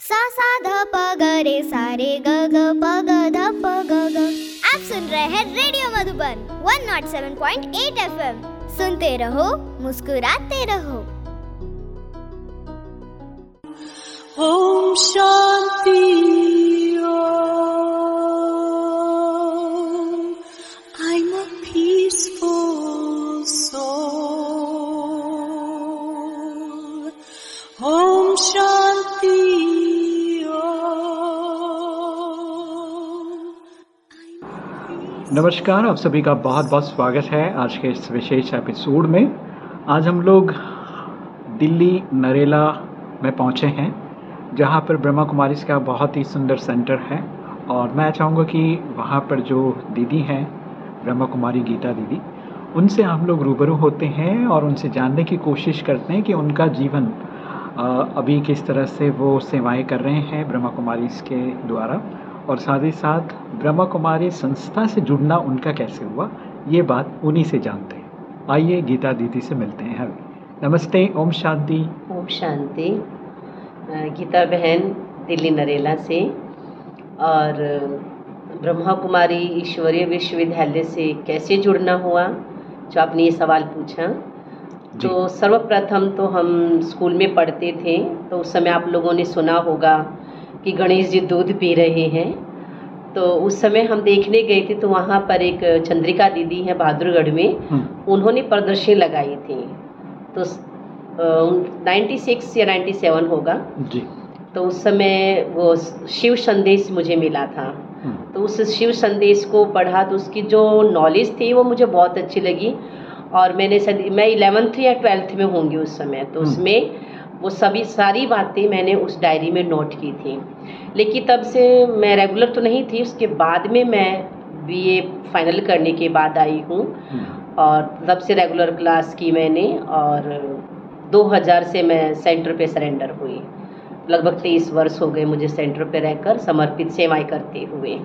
सा सा ध प ग रे सा रे ग ग प ग ध प ग ग। आप सुन रहे हैं रेडियो मधुबन 107.8 एफएम सुनते रहो, मुस्कुराते रहो। ओम शांति। नमस्कार, आप सभी का बहुत बहुत स्वागत है आज के इस विशेष एपिसोड में। आज हम लोग दिल्ली, नरेला में पहुँचे हैं, जहाँ पर ब्रह्मा कुमारी का बहुत ही सुंदर सेंटर है और मैं चाहूँगा कि वहाँ पर जो दीदी हैं, ब्रह्मा कुमारी गीता दीदी, उनसे हम लोग रूबरू होते हैं और उनसे जानने की कोशिश करते हैं कि उनका जीवन अभी किस तरह से वो सेवाएँ कर रहे हैं ब्रह्मा कुमारी के द्वारा। और साथ ही साथ ब्रह्मा कुमारी संस्था से जुड़ना उनका कैसे हुआ ये बात उन्हीं से जानते हैं। आइए गीता दीदी से मिलते हैं अभी नमस्ते ओम शांति। ओम शांति। गीता बहन दिल्ली नरेला से और ब्रह्मा कुमारी ईश्वरीय विश्वविद्यालय से कैसे जुड़ना हुआ जो आपने ये सवाल पूछा। तो सर्वप्रथम तो हम स्कूल में पढ़ते थे तो उस समय आप लोगों ने सुना होगा कि गणेश जी दूध पी रहे हैं। तो उस समय हम देखने गए थे तो वहाँ पर एक चंद्रिका दीदी है बहादुरगढ़ में। हम्म, उन्होंने प्रदर्शनी लगाई थी। तो नाइन्टी सिक्स या नाइन्टी सेवन होगा। जी। तो उस समय वो शिव संदेश मुझे मिला था। हम्म, तो उस शिव संदेश को पढ़ा तो उसकी जो नॉलेज थी वो मुझे बहुत अच्छी लगी। और मैंने मैं इलेवेंथ या ट्वेल्थ में होंगी उस समय। तो हम्म। उसमें वो सभी सारी बातें मैंने उस डायरी में नोट की थी। लेकिन तब से मैं रेगुलर तो नहीं थी उसके बाद में मैं बीए फाइनल करने के बाद आई हूँ। हम्म, और तब से रेगुलर क्लास की मैंने और 2000 से मैं सेंटर पे सरेंडर हुई। लगभग तेईस वर्ष हो गए मुझे सेंटर पे रहकर समर्पित सेवाएँ करते हुए।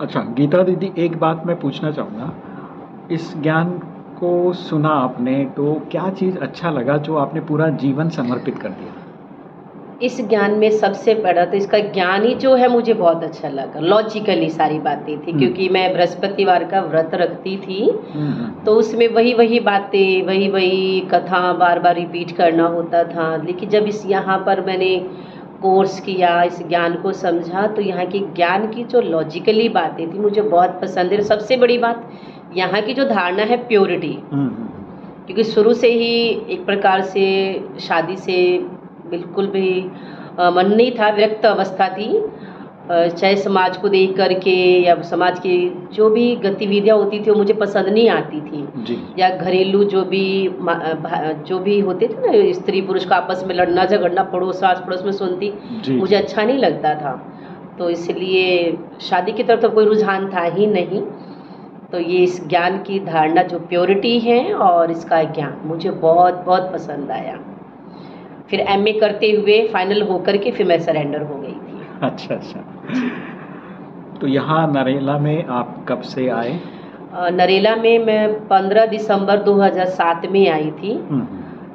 अच्छा गीता दीदी एक बात मैं पूछना चाहूँगा। इस ज्ञान को सुना आपने तो क्या चीज़ अच्छा लगा जो आपने पूरा जीवन समर्पित कर दिया? इस ज्ञान में सबसे बड़ा तो इसका ज्ञान ही जो है मुझे बहुत अच्छा लगा। लॉजिकली सारी बातें थी हम्म। क्योंकि मैं बृहस्पतिवार का व्रत रखती थी। हम्म, तो उसमें वही वही बातें वही वही कथा बार बार रिपीट करना होता था। लेकिन जब इस यहाँ पर मैंने कोर्स किया इस ज्ञान को समझा तो यहाँ की ज्ञान की जो लॉजिकली बातें थी मुझे बहुत पसंद है। सबसे बड़ी बात यहाँ की जो धारणा है प्योरिटी हम्म, हम्म, क्योंकि शुरू से ही एक प्रकार से शादी से बिल्कुल भी मन नहीं था विरक्त अवस्था थी। चाहे समाज को देख करके या समाज की जो भी गतिविधियाँ होती थी वो मुझे पसंद नहीं आती थी। जी। या घरेलू जो भा- जो भी होते थे ना स्त्री पुरुष का आपस में लड़ना झगड़ना पड़ोस आस पड़ोस में सुनती मुझे अच्छा नहीं लगता था। तो इसलिए शादी की तरफ़ तो कोई रुझान था ही नहीं। तो ये इस ज्ञान की धारणा जो प्योरिटी है और इसका ज्ञान मुझे बहुत बहुत पसंद आया। फिर एमए करते हुए फाइनल होकर के फिर मैं सरेंडर हो गई थी। अच्छा अच्छा। तो यहाँ नरेला में आप कब से आए? नरेला में मैं 15 दिसंबर 2007 में आई थी। हम्म,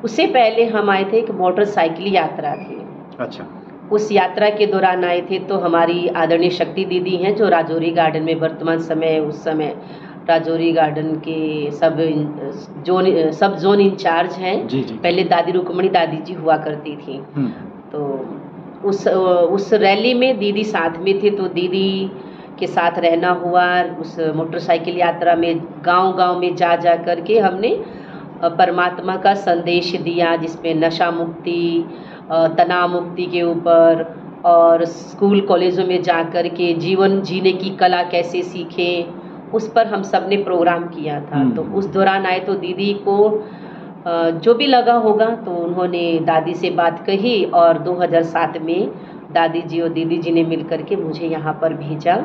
उससे पहले हम आए थे एक मोटरसाइकिल यात्रा थी अच्छा। उस यात्रा के दौरान आए थे तो हमारी आदरणीय शक्ति दीदी हैं जो राजौरी गार्डन में वर्तमान समय उस समय राजौरी गार्डन के सब जोन सब जोन इंचार्ज हैं। जी जी। पहले दादी रुकमणी दादी जी हुआ करती थी। हम्म, तो उस उस रैली में दीदी साथ में थे तो दीदी के साथ रहना हुआ। उस मोटरसाइकिल यात्रा में गाँव गाँव में जा जा करके हमने परमात्मा का संदेश दिया जिसमें नशा मुक्ति तनाव मुक्ति के ऊपर और स्कूल कॉलेजों में जा कर के जीवन जीने की कला कैसे सीखें। उस पर हम सबने प्रोग्राम किया था। हम्म। तो उस दौरान आए तो दीदी को जो भी लगा होगा तो उन्होंने दादी से बात कही और 2007 में दादी जी और दीदी जी ने मिल करके मुझे यहाँ पर भेजा।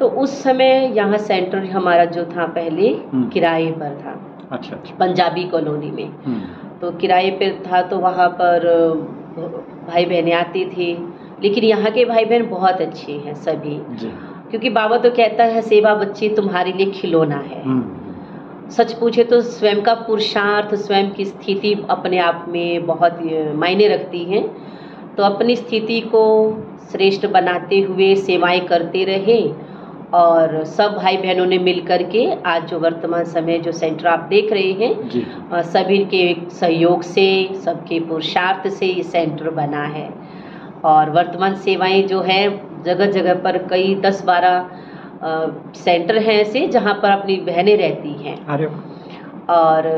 तो उस समय यहाँ सेंटर हमारा जो था पहले हम्म। किराए पर था। अच्छा अच्छा। पंजाबी कॉलोनी में। हम्म, तो किराए पर था तो वहाँ पर भाई बहनें आती थी। लेकिन यहाँ के भाई बहन बहुत अच्छे हैं सभी। जी। क्योंकि बाबा तो कहता है सेवा बच्चे तुम्हारे लिए खिलौना है। हम्म, सच पूछे तो स्वयं का पुरुषार्थ स्वयं की स्थिति अपने आप में बहुत मायने रखती है। तो अपनी स्थिति को श्रेष्ठ बनाते हुए सेवाएँ करते रहे और सब भाई बहनों ने मिल करके आज जो वर्तमान समय जो सेंटर आप देख रहे हैं सभी के सहयोग से सबके पुरुषार्थ से ये सेंटर बना है। और वर्तमान सेवाएँ जो हैं जगह जगह पर कई दस बारह सेंटर हैं ऐसे जहाँ पर अपनी बहनें रहती हैं। और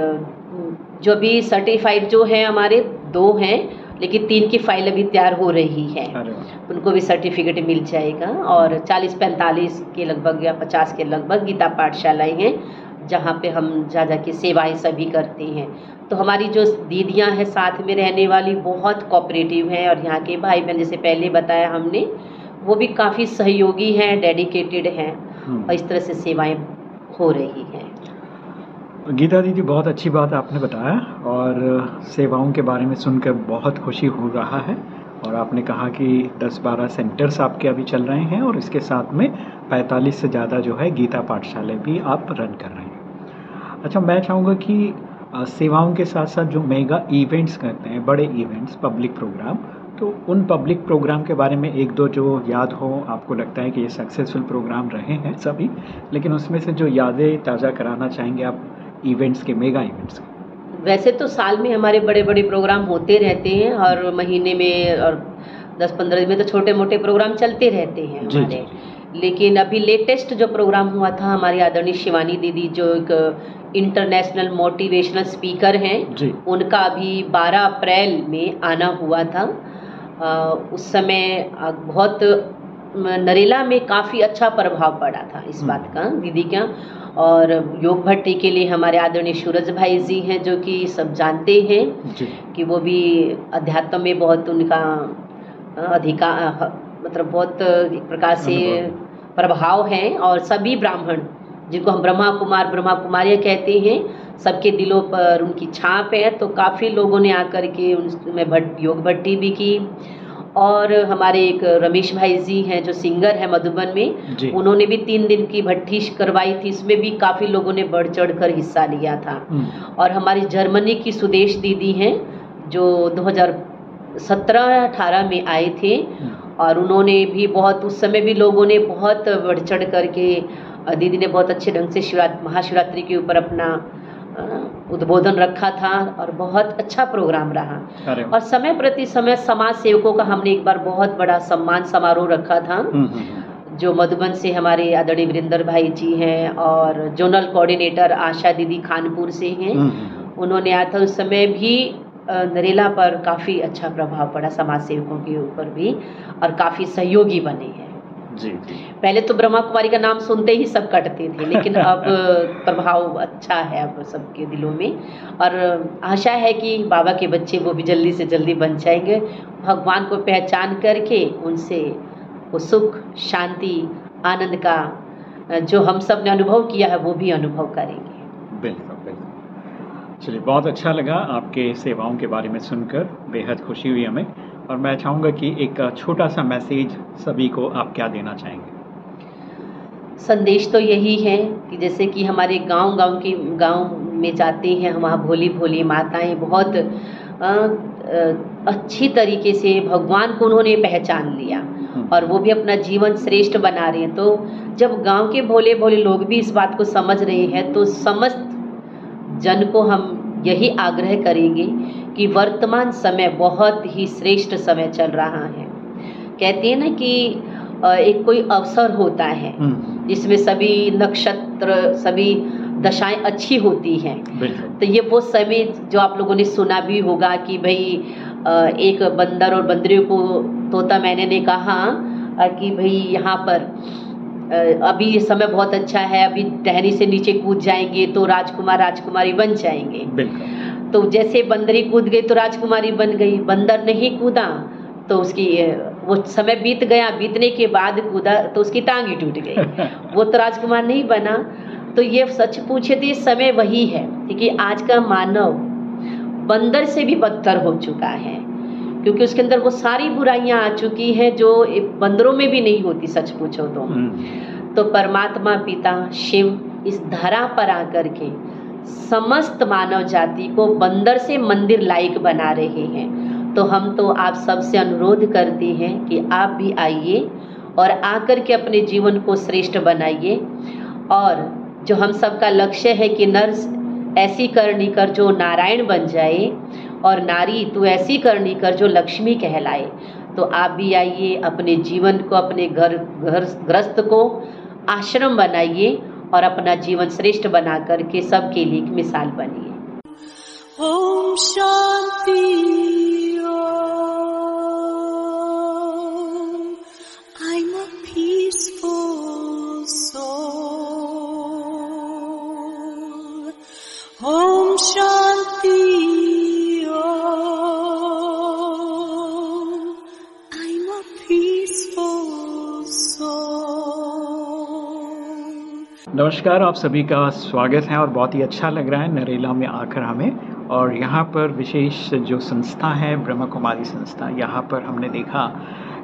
जो भी सर्टिफाइड जो हैं हमारे दो हैं लेकिन तीन की फ़ाइल अभी तैयार हो रही है। उनको भी सर्टिफिकेट मिल जाएगा और 40-45 के लगभग या 50 के लगभग गीता पाठशालाएँ हैं। जहाँ पे हम जा जा के सेवाएँ सभी करते हैं। तो हमारी जो दीदियाँ हैं साथ में रहने वाली बहुत कोऑपरेटिव हैं और यहाँ के भाई बहन जैसे पहले बताया हमने वो भी काफ़ी सहयोगी हैं डेडिकेटेड हैं हम्म। और इस तरह से सेवाएँ हो रही हैं। गीता दीदी बहुत अच्छी बात आपने बताया और सेवाओं के बारे में सुनकर बहुत खुशी हो रहा है और आपने कहा कि 10-12 सेंटर्स आपके अभी चल रहे हैं और इसके साथ में 45 से ज़्यादा जो है गीता पाठशाला भी आप रन कर रहे हैं। अच्छा मैं चाहूँगा कि सेवाओं के साथ साथ जो मेगा इवेंट्स करते हैं बड़े इवेंट्स पब्लिक प्रोग्राम तो उन पब्लिक प्रोग्राम के बारे में एक दो जो याद हो आपको लगता है कि ये सक्सेसफुल प्रोग्राम रहे हैं सभी लेकिन उसमें से जो यादें ताज़ा कराना चाहेंगे आप इवेंट्स के मेगा इवेंट्स के। वैसे तो साल में हमारे बड़े बड़े प्रोग्राम होते रहते हैं हर महीने में और दस पंद्रह दिन में तो छोटे मोटे प्रोग्राम चलते रहते हैं जी, हमारे। लेकिन अभी लेटेस्ट जो प्रोग्राम हुआ था हमारी आदरणीय शिवानी दीदी जो एक इंटरनेशनल मोटिवेशनल स्पीकर हैं उनका अभी 12 अप्रैल में आना हुआ था। अ, उस समय बहुत नरेला में काफ़ी अच्छा प्रभाव पड़ा था इस हम्म। बात का दीदी का। और योग भट्टी के लिए हमारे आदरणीय सूरज भाई जी हैं जो कि सब जानते हैं कि वो भी अध्यात्म में बहुत उनका अधिकार मतलब बहुत एक प्रकार से प्रभाव है और सभी ब्राह्मण जिनको हम ब्रह्मा कुमार ब्रह्मा कुमारियाँ कहते हैं सबके दिलों पर उनकी छाप है तो काफ़ी लोगों ने आकर के उनमें भट योग भट्टी भी की। और हमारे एक रमेश भाई जी हैं जो सिंगर हैं मधुबन में उन्होंने भी तीन दिन की भट्टी करवाई थी इसमें भी काफ़ी लोगों ने बढ़ चढ़ कर हिस्सा लिया था। हम्म, और हमारी जर्मनी की सुदेश दीदी हैं जो 2017-18 में आए थे हम्म, और उन्होंने भी बहुत उस समय भी लोगों ने बहुत बढ़ चढ़ करके दीदी ने बहुत अच्छे ढंग से शिवरात्रि महाशिवरात्रि के ऊपर अपना उद्बोधन रखा था और बहुत अच्छा प्रोग्राम रहा। और समय प्रति समय समाज सेवकों का हमने एक बार बहुत बड़ा सम्मान समारोह रखा था। हम्म, हम्म, हम्म, जो मधुबन से हमारे आदरणीय वीरेंद्र भाई जी हैं और जोनल कोऑर्डिनेटर आशा दीदी खानपुर से हैं। उन्होंने आया था उस समय भी नरेला पर काफ़ी अच्छा प्रभाव पड़ा समाज सेवकों के ऊपर भी और काफ़ी सहयोगी बने हैं। जी। पहले तो ब्रह्मा कुमारी का नाम सुनते ही सब कटते थे लेकिन अब प्रभाव अच्छा है अब सबके दिलों में। और आशा है कि बाबा के बच्चे वो भी जल्दी से जल्दी बन जाएँगे। भगवान को पहचान करके उनसे वो सुख शांति आनंद का जो हम सबने अनुभव किया है वो भी अनुभव करेंगे। चलिए बहुत अच्छा लगा आपके सेवाओं के बारे में सुनकर। बेहद खुशी हुई हमें और मैं चाहूँगा कि एक छोटा सा मैसेज सभी को आप क्या देना चाहेंगे? संदेश तो यही है कि जैसे कि हमारे गाँव गाँव की गाँव में जाते हैं वहाँ भोली भोली माताएँ बहुत अ, अच्छी तरीके से भगवान को उन्होंने पहचान लिया और वो भी अपना जीवन श्रेष्ठ बना रहे हैं। तो जब गाँव के भोले भोले लोग भी इस बात को समझ रहे हैं तो समस्त जन को हम यही आग्रह करेंगे कि वर्तमान समय बहुत ही श्रेष्ठ समय चल रहा है। कहते हैं ना कि एक कोई अवसर होता है हम्म, जिसमें सभी नक्षत्र सभी दशाएँ अच्छी होती हैं। तो ये वो समय जो आप लोगों ने सुना भी होगा कि भाई एक बंदर और बंदरियों को तोता मैंने ने कहा कि भाई यहाँ पर अभी ये समय बहुत अच्छा है अभी टहनी से नीचे कूद जाएँगे तो राजकुमार राजकुमारी बन जाएँगे। तो जैसे बंदरी कूद गई तो राजकुमारी बन गई बंदर नहीं कूदा तो उसकी वो समय बीत गया बीतने के बाद कूदा तो उसकी टांग ही टूट गई। वो तो राजकुमार नहीं बना। तो ये सच पूछे तो ये समय वही है क्योंकि आज का मानव बंदर से भी बदतर हो चुका है। क्योंकि उसके अंदर वो सारी बुराइयाँ आ चुकी हैं जो बंदरों में भी नहीं होती सच पूछो तो। हम्म, तो परमात्मा पिता शिव इस धरा पर आकर के समस्त मानव जाति को बंदर से मंदिर लायक बना रहे हैं। तो हम तो आप सबसे अनुरोध करते हैं कि आप भी आइए और आकर के अपने जीवन को श्रेष्ठ बनाइए। और जो हम सबका लक्ष्य है कि नर्स ऐसी करनी कर जो नारायण बन जाए और नारी, तू ऐसी करनी कर जो लक्ष्मी कहलाए। तो आप भी आइए, अपने जीवन को, अपने घर घर, ग्रस्त को आश्रम बनाइए और अपना जीवन श्रेष्ठ बना करके सबके लिए एक मिसाल बनिए। Om शांति. Om नमस्कार, आप सभी का स्वागत है और बहुत ही अच्छा लग रहा है नरेला में आकर हमें। और यहाँ पर विशेष जो संस्था है ब्रह्मा कुमारी संस्था, यहाँ पर हमने देखा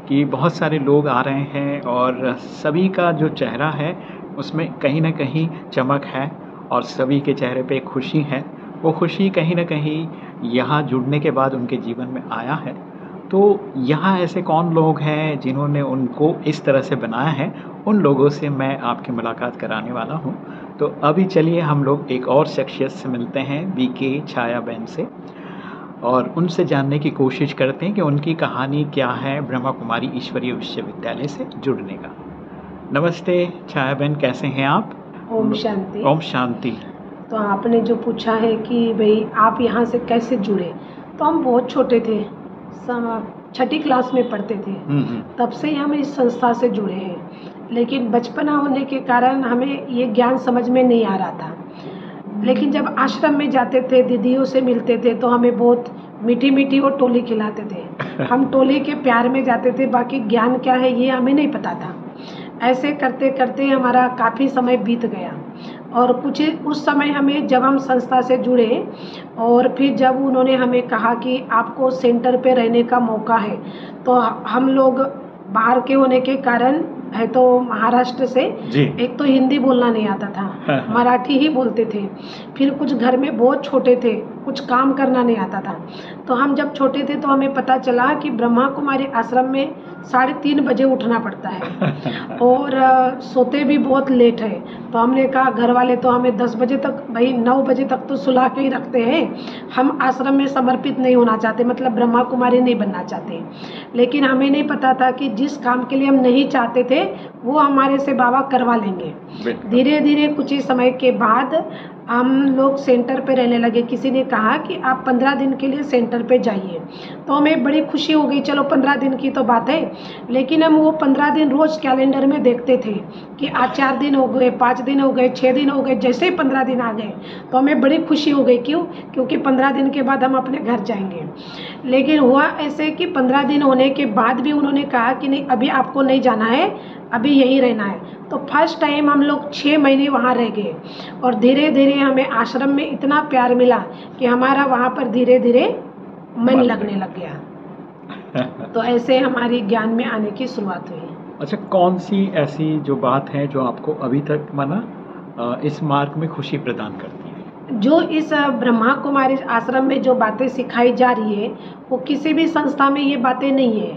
कि बहुत सारे लोग आ रहे हैं और सभी का जो चेहरा है, उसमें कहीं ना कहीं चमक है और सभी के चेहरे पे खुशी है। वो खुशी कहीं ना कहीं यहाँ जुड़ने के बाद उनके जीवन में आया है। तो यहाँ ऐसे कौन लोग हैं जिन्होंने उनको इस तरह से बनाया है? उन लोगों से मैं आपकी मुलाकात कराने वाला हूँ। तो अभी चलिए हम लोग एक और शख्सियत से मिलते हैं बी के छाया बहन से। और उनसे जानने की कोशिश करते हैं कि उनकी कहानी क्या है ब्रह्मा कुमारी ईश्वरीय विश्वविद्यालय से जुड़ने का। नमस्ते छाया बहन कैसे हैं आप? ओम शांति। ओम शांति। तो आपने जो पूछा है कि भाई आप यहाँ से कैसे जुड़े तो हम बहुत छोटे थे। छठी क्लास में पढ़ते थे। हम्म, हम्म, तब से ही हम इस संस्था से जुड़े हैं। लेकिन बचपना होने के कारण हमें ये ज्ञान समझ में नहीं आ रहा था। लेकिन जब आश्रम में जाते थे दीदियों से मिलते थे तो हमें बहुत मीठी मीठी वो टोली खिलाते थे। हम टोली के प्यार में जाते थे बाकी ज्ञान क्या है ये हमें नहीं पता था। ऐसे करते करते हमारा काफ़ी समय बीत गया। और कुछ उस समय हमें जब हम संस्था से जुड़े और फिर जब उन्होंने हमें कहा कि आपको सेंटर पे रहने का मौका है तो हम लोग बाहर के होने के कारण है तो महाराष्ट्र से एक तो हिंदी बोलना नहीं आता था। मराठी ही बोलते थे। फिर कुछ घर में बहुत छोटे थे कुछ काम करना नहीं आता था। तो हम जब छोटे थे तो हमें पता चला कि ब्रह्मा कुमारी आश्रम में साढ़े तीन बजे उठना पड़ता है। और अ, सोते भी बहुत लेट है। तो हमने कहा घर वाले तो हमें दस बजे तक भाई नौ बजे तक तो सुला के ही रखते हैं। हम आश्रम में समर्पित नहीं होना चाहते मतलब ब्रह्मा कुमारी नहीं बनना चाहते। लेकिन हमें नहीं पता था कि जिस काम के लिए हम नहीं चाहते थे वो हमारे से बाबा करवा लेंगे। धीरे धीरे कुछ ही समय के बाद हम लोग सेंटर पे रहने लगे। किसी ने कहा कि आप पंद्रह दिन के लिए सेंटर पे जाइए। तो हमें बड़ी खुशी हो गई, चलो पंद्रह दिन की तो बात है। लेकिन हम वो पंद्रह दिन रोज कैलेंडर में देखते थे कि आज चार दिन हो गए, पाँच दिन हो गए छः दिन हो गए, जैसे ही पंद्रह दिन आ गए। तो हमें बड़ी खुशी हो गई। क्यों? क्योंकि पंद्रह दिन के बाद हम अपने घर जाएँगे। लेकिन हुआ ऐसे कि पंद्रह दिन होने के बाद भी उन्होंने कहा कि नहीं, अभी आपको नहीं जाना है। अभी यहीं रहना है। तो फ़र्स्ट टाइम हम लोग छः महीने वहाँ रह गए और धीरे धीरे हमें आश्रम में इतना प्यार मिला कि हमारा वहाँ पर धीरे धीरे मन मन लगने लग गया। तो ऐसे हमारी ज्ञान में आने की शुरुआत हुई। अच्छा कौन सी ऐसी जो बात है जो आपको अभी तक माना इस मार्ग में खुशी प्रदान करती है? जो इस ब्रह्मा कुमारी आश्रम में जो बातें सिखाई जा रही है वो किसी भी संस्था में ये बातें नहीं है।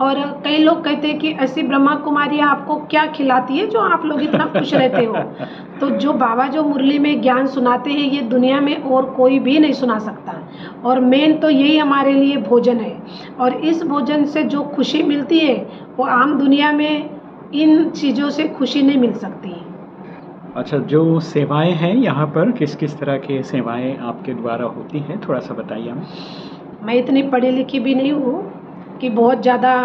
और कई लोग कहते हैं कि ऐसी ब्रह्मा कुमारी आपको क्या खिलाती है जो आप लोग इतना खुश रहते हो? तो जो बाबा जो मुरली में ज्ञान सुनाते हैं ये दुनिया में और कोई भी नहीं सुना सकता। और मेन तो यही हमारे लिए भोजन है। और इस भोजन से जो खुशी मिलती है वो आम दुनिया में इन चीज़ों से खुशी नहीं मिल सकती। अच्छा जो सेवाएँ हैं यहाँ पर किस किस तरह की सेवाएँ आपके द्वारा होती हैं? थोड़ा सा बताइए हमें। मैं इतनी पढ़ी लिखी भी नहीं हूँ कि बहुत ज़्यादा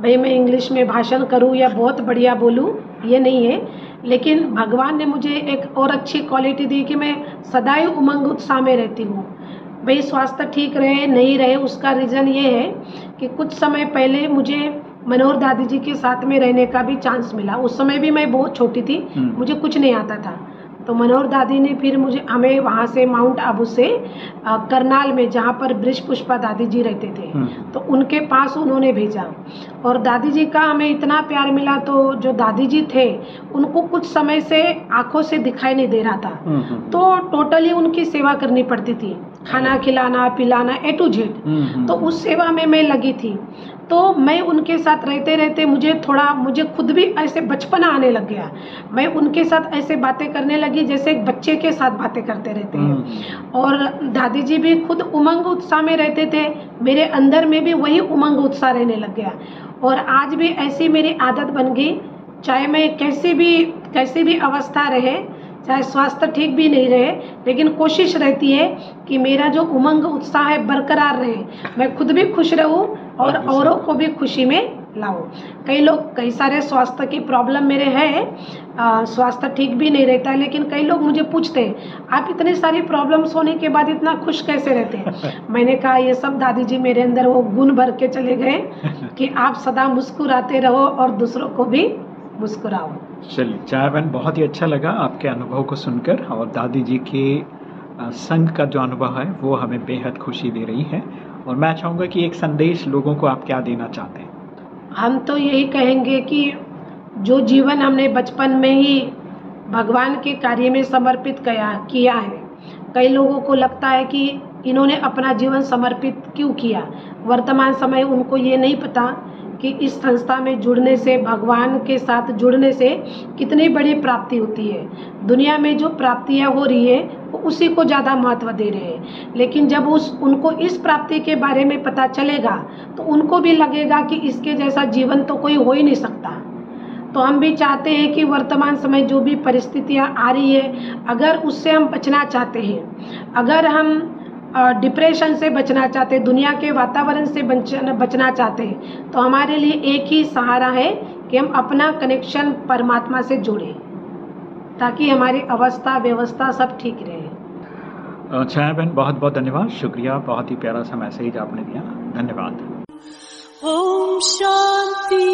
भाई मैं इंग्लिश में भाषण करूँ या बहुत बढ़िया बोलूँ ये नहीं है। लेकिन भगवान ने मुझे एक और अच्छी क्वालिटी दी कि मैं सदैव उमंग उत्साह में रहती हूँ। भाई स्वास्थ्य ठीक रहे नहीं रहे उसका रीज़न ये है कि कुछ समय पहले मुझे मनोहर दादी जी के साथ में रहने का भी चांस मिला। उस समय भी मैं बहुत छोटी थी हम्म। मुझे कुछ नहीं आता था। तो मनोहर दादी ने फिर मुझे हमें वहाँ से माउंट आबू से आ, करनाल में जहाँ पर ब्रिज पुष्पा दादी जी रहते थे हम्म। तो उनके पास उन्होंने भेजा। और दादी जी का हमें इतना प्यार मिला तो जो दादी जी थे उनको कुछ समय से आँखों से दिखाई नहीं दे रहा था। हम्म, हम्म, तो टोटली उनकी सेवा करनी पड़ती थी। खाना खिलाना पिलाना ए टू जेड हम्म, हम्म, तो उस सेवा में मैं लगी थी। तो मैं उनके साथ रहते रहते मुझे थोड़ा मुझे खुद भी ऐसे बचपना आने लग गया। मैं उनके साथ ऐसे बातें करने लगी जैसे एक बच्चे के साथ बातें करते रहते हैं। हम्म, और दादी जी भी खुद उमंग उत्साह में रहते थे। मेरे अंदर में भी वही उमंग उत्साह रहने लग गया। और आज भी ऐसी मेरी आदत बन गई चाहे मैं कैसी भी कैसी भी अवस्था रहे चाहे स्वास्थ्य ठीक भी नहीं रहे लेकिन कोशिश रहती है कि मेरा जो उमंग उत्साह है बरकरार रहे। मैं खुद भी खुश रहूँ और और को भी खुशी में लाऊं। कई लोग कई सारे स्वास्थ्य की प्रॉब्लम मेरे हैं स्वास्थ्य ठीक भी नहीं रहता है लेकिन कई लोग मुझे पूछते हैं आप इतनी सारी प्रॉब्लम्स होने के बाद इतना खुश कैसे रहते हैं? मैंने कहा ये सब दादी जी मेरे अंदर वो गुण भर के चले गए कि आप सदा मुस्कुराते रहो और दूसरों को भी मुस्कुराओ। चलिए, चाय बहन बहुत ही अच्छा लगा आपके अनुभव को सुनकर और दादी जी के संग का जो अनुभव है, वो हमें बेहद खुशी दे रही है। और मैं चाहूँगा कि एक संदेश लोगों को आप क्या देना चाहते हैं? हम तो यही कहेंगे कि जो जीवन हमने बचपन में ही भगवान के कार्य में समर्पित किया किया है, कई लोगों को लगता है कि इन्होंने अपना जीवन समर्पित क्यों किया? वर्तमान समय उनको ये नहीं पता कि इस संस्था में जुड़ने से, भगवान के साथ जुड़ने से कितनी बड़ी प्राप्ति होती है। दुनिया में जो प्राप्तियाँ हो रही है, वो उसी को ज़्यादा महत्व दे रहे हैं। लेकिन जब उस, उनको इस प्राप्ति के बारे में पता चलेगा तो उनको भी लगेगा कि इसके जैसा जीवन तो कोई हो ही नहीं सकता। तो हम भी चाहते हैं कि वर्तमान समय जो भी परिस्थितियाँ आ रही है, अगर उससे हम बचना चाहते हैं, अगर हम डिप्रेशन से बचना चाहते हैं दुनिया के वातावरण से बचना बचना चाहते हैं तो हमारे लिए एक ही सहारा है कि हम अपना कनेक्शन परमात्मा से जोड़ें ताकि हमारी अवस्था व्यवस्था सब ठीक रहे। छाया बहन बहुत बहुत धन्यवाद शुक्रिया बहुत ही प्यारा सा मैसेज आपने दिया धन्यवाद। Om Shanti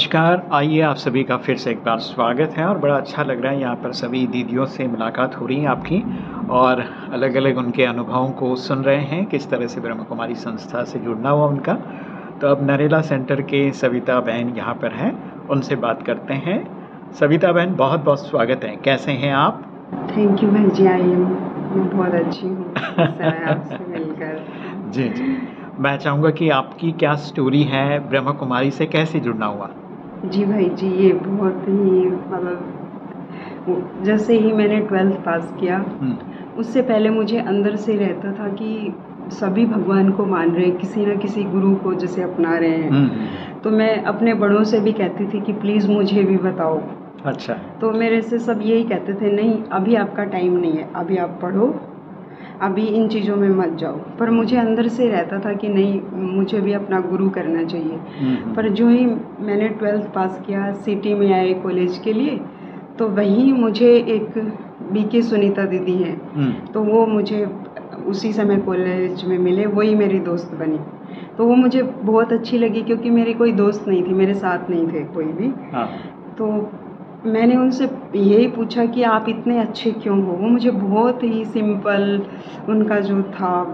नमस्कार आइए आप सभी का फिर से एक बार स्वागत है और बड़ा अच्छा लग रहा है यहाँ पर सभी दीदियों से मुलाकात हो रही है आपकी और अलग अलग उनके अनुभवों को सुन रहे हैं किस तरह से ब्रह्म कुमारी संस्था से जुड़ना हुआ उनका। तो अब नरेला सेंटर के सविता बहन यहाँ पर हैं उनसे बात करते हैं। सविता बहन बहुत बहुत स्वागत है कैसे हैं आप? थैंक यू भाई जी आई एम मैं बहुत अच्छी हूँ आपसे मिलकर। जी जी। मैं चाहूँगा कि आपकी क्या स्टोरी है ब्रह्म कुमारी से कैसे जुड़ना हुआ? जी भाई जी ये बहुत ही मतलब जैसे ही मैंने ट्वेल्थ पास किया हम्म, उससे पहले मुझे अंदर से रहता था कि सभी भगवान को मान रहे हैं किसी ना किसी गुरु को जैसे अपना रहे हैं। हम्म, तो मैं अपने बड़ों से भी कहती थी कि प्लीज़ मुझे भी बताओ। अच्छा। तो मेरे से सब यही कहते थे नहीं अभी आपका टाइम नहीं है अभी आप पढ़ो अभी इन चीज़ों में मत जाओ। पर मुझे अंदर से रहता था कि नहीं मुझे भी अपना गुरु करना चाहिए। हम्म, पर जो ही मैंने ट्वेल्थ पास किया सिटी में आए कॉलेज के लिए तो वहीं मुझे एक बीके सुनीता दीदी हैं। हम्म, तो वो मुझे उसी समय कॉलेज में मिले वही मेरी दोस्त बनी। तो वो मुझे बहुत अच्छी लगी क्योंकि मेरी कोई दोस्त नहीं थी मेरे साथ नहीं थे कोई भी। हाँ। तो मैंने उनसे यही पूछा कि आप इतने अच्छे क्यों हो? वो मुझे बहुत ही सिंपल उनका जो था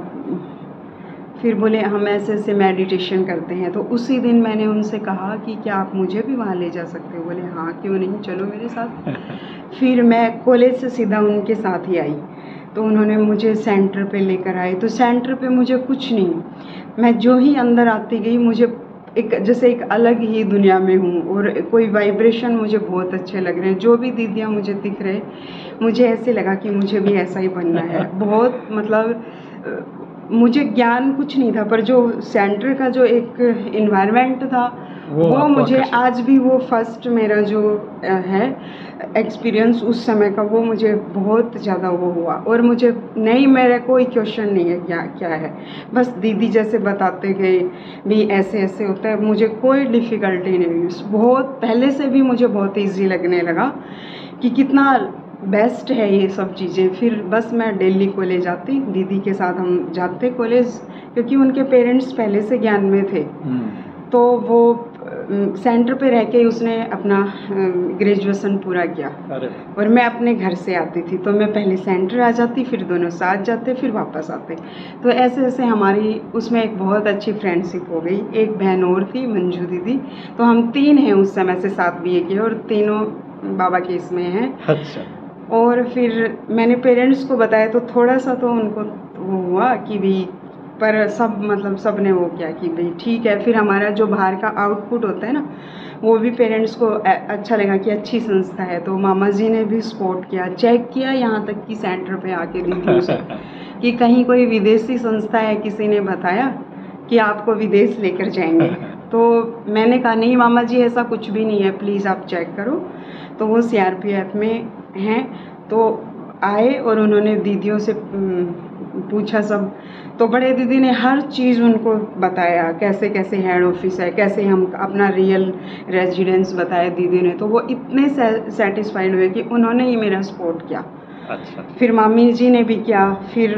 फिर बोले हम ऐसे ऐसे मेडिटेशन करते हैं। तो उसी दिन मैंने उनसे कहा कि क्या आप मुझे भी वहाँ ले जा सकते हो? बोले हाँ क्यों नहीं? चलो मेरे साथ। फिर मैं कॉलेज से सीधा उनके साथ ही आई। तो उन्होंने मुझे सेंटर पे लेकर आए। तो सेंटर पे मुझे कुछ नहीं। मैं जो ही अंदर आती गई मुझे एक जैसे एक अलग ही दुनिया में हूँ और कोई वाइब्रेशन मुझे बहुत अच्छे लग रहे हैं। जो भी दीदियाँ मुझे दिख रहे मुझे ऐसे लगा कि मुझे भी ऐसा ही बनना है। बहुत मतलब मुझे ज्ञान कुछ नहीं था पर जो सेंटर का जो एक इन्वायरमेंट था वो वो, मुझे आज भी वो फ़र्स्ट मेरा जो है एक्सपीरियंस उस समय का वो मुझे बहुत ज़्यादा वो हुआ। और मुझे नहीं मेरा कोई क्वेश्चन नहीं है क्या क्या है। बस दीदी जैसे बताते गए भी ऐसे ऐसे होता है। मुझे कोई डिफ़िकल्टी नहीं हुई। बहुत पहले से भी मुझे बहुत इजी लगने लगा कि कितना बेस्ट है ये सब चीज़ें। फिर बस मैं दिल्ली कॉलेज आती दीदी के साथ हम जाते कॉलेज क्योंकि उनके पेरेंट्स पहले से ज्ञान में थे। हम्म, तो वो सेंटर पे रह के उसने अपना ग्रेजुएशन पूरा किया। और मैं अपने घर से आती थी तो मैं पहले सेंटर आ जाती फिर दोनों साथ जाते फिर वापस आते। तो ऐसे ऐसे हमारी उसमें एक बहुत अच्छी फ्रेंडशिप हो गई। एक बहन और थी मंजू दीदी। तो हम तीन हैं उस समय से साथ बी किए और तीनों बाबा के इसमें हैं। अच्छा। और फिर मैंने पेरेंट्स को बताया तो थोड़ा सा तो उनको वो हुआ कि भी पर सब मतलब सबने वो किया कि भाई ठीक है फिर हमारा जो बाहर का आउटपुट होता है ना वो भी पेरेंट्स को अच्छा लगा कि अच्छी संस्था है। तो मामा जी ने भी सपोर्ट किया चेक किया यहाँ तक कि सेंटर पे आके से कि कहीं कोई विदेशी संस्था है किसी ने बताया कि आपको विदेश लेकर जाएँगे। तो मैंने कहा नहीं मामा जी ऐसा कुछ भी नहीं है प्लीज़ आप चेक करो। तो वो सीआरपीएफ में हैं। तो आए और उन्होंने दीदियों से पूछा सब। तो बड़े दीदी ने हर चीज़ उनको बताया कैसे कैसे हेड ऑफ़िस है कैसे हम अपना रियल रेजिडेंस बताया दीदी ने। तो वो इतने सेटिस्फाइड हुए कि उन्होंने ही मेरा सपोर्ट किया। अच्छा। फिर मामी जी ने भी किया फिर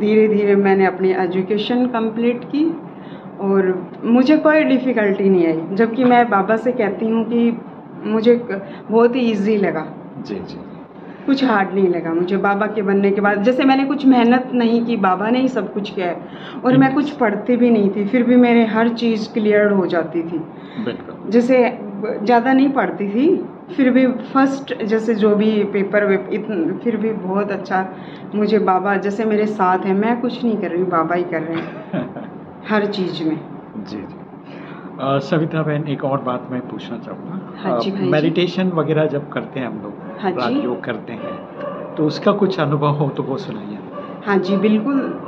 धीरे धीरे मैंने अपनी एजुकेशन कंप्लीट की और मुझे कोई डिफ़िकल्टी नहीं आई। जबकि मैं बाबा से कहती हूँ कि मुझे बहुत ही ईजी लगा। जी जी। कुछ हार्ड नहीं लगा मुझे। बाबा के बनने के बाद जैसे मैंने कुछ मेहनत नहीं की बाबा ने ही सब कुछ किया है। और मैं कुछ पढ़ती भी नहीं थी फिर भी मेरे हर चीज़ क्लियर हो जाती थी। जैसे ज़्यादा नहीं पढ़ती थी फिर भी फ़र्स्ट जैसे जो भी पेपर इतन फिर भी बहुत अच्छा मुझे बाबा जैसे मेरे साथ हैं मैं कुछ नहीं कर रही हूँ बाबा ही कर रहे हैं। हर चीज़ में। जी जी। सविता बहन एक और बात मैं पूछना चाहूँगा। हाँ। मेडिटेशन वगैरह जब करते हैं हम लोग हाँ जी। योग करते हैं। तो उसका कुछ अनुभव हो तो वो सुनाइए। हाँ जी बिल्कुल।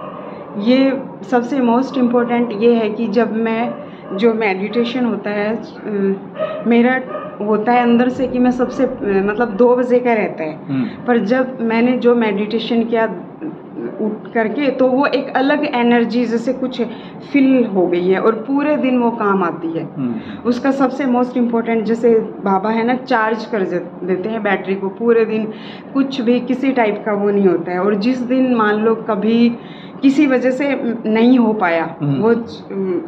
ये सबसे मोस्ट इम्पोर्टेंट ये है कि जब मैं जो मेडिटेशन होता है मेरा होता है अंदर से कि मैं सबसे मतलब दो बजे का रहता है। हम्म, पर जब मैंने जो मेडिटेशन किया उठ करके तो वो एक अलग एनर्जी जैसे कुछ फिल हो गई है और पूरे दिन वो काम आती है। हम्म, उसका सबसे मोस्ट इम्पोर्टेंट जैसे बाबा है ना चार्ज कर देते हैं बैटरी को पूरे दिन। कुछ भी किसी टाइप का वो नहीं होता है। और जिस दिन मान लो कभी किसी वजह से नहीं हो पाया। हम्म। वो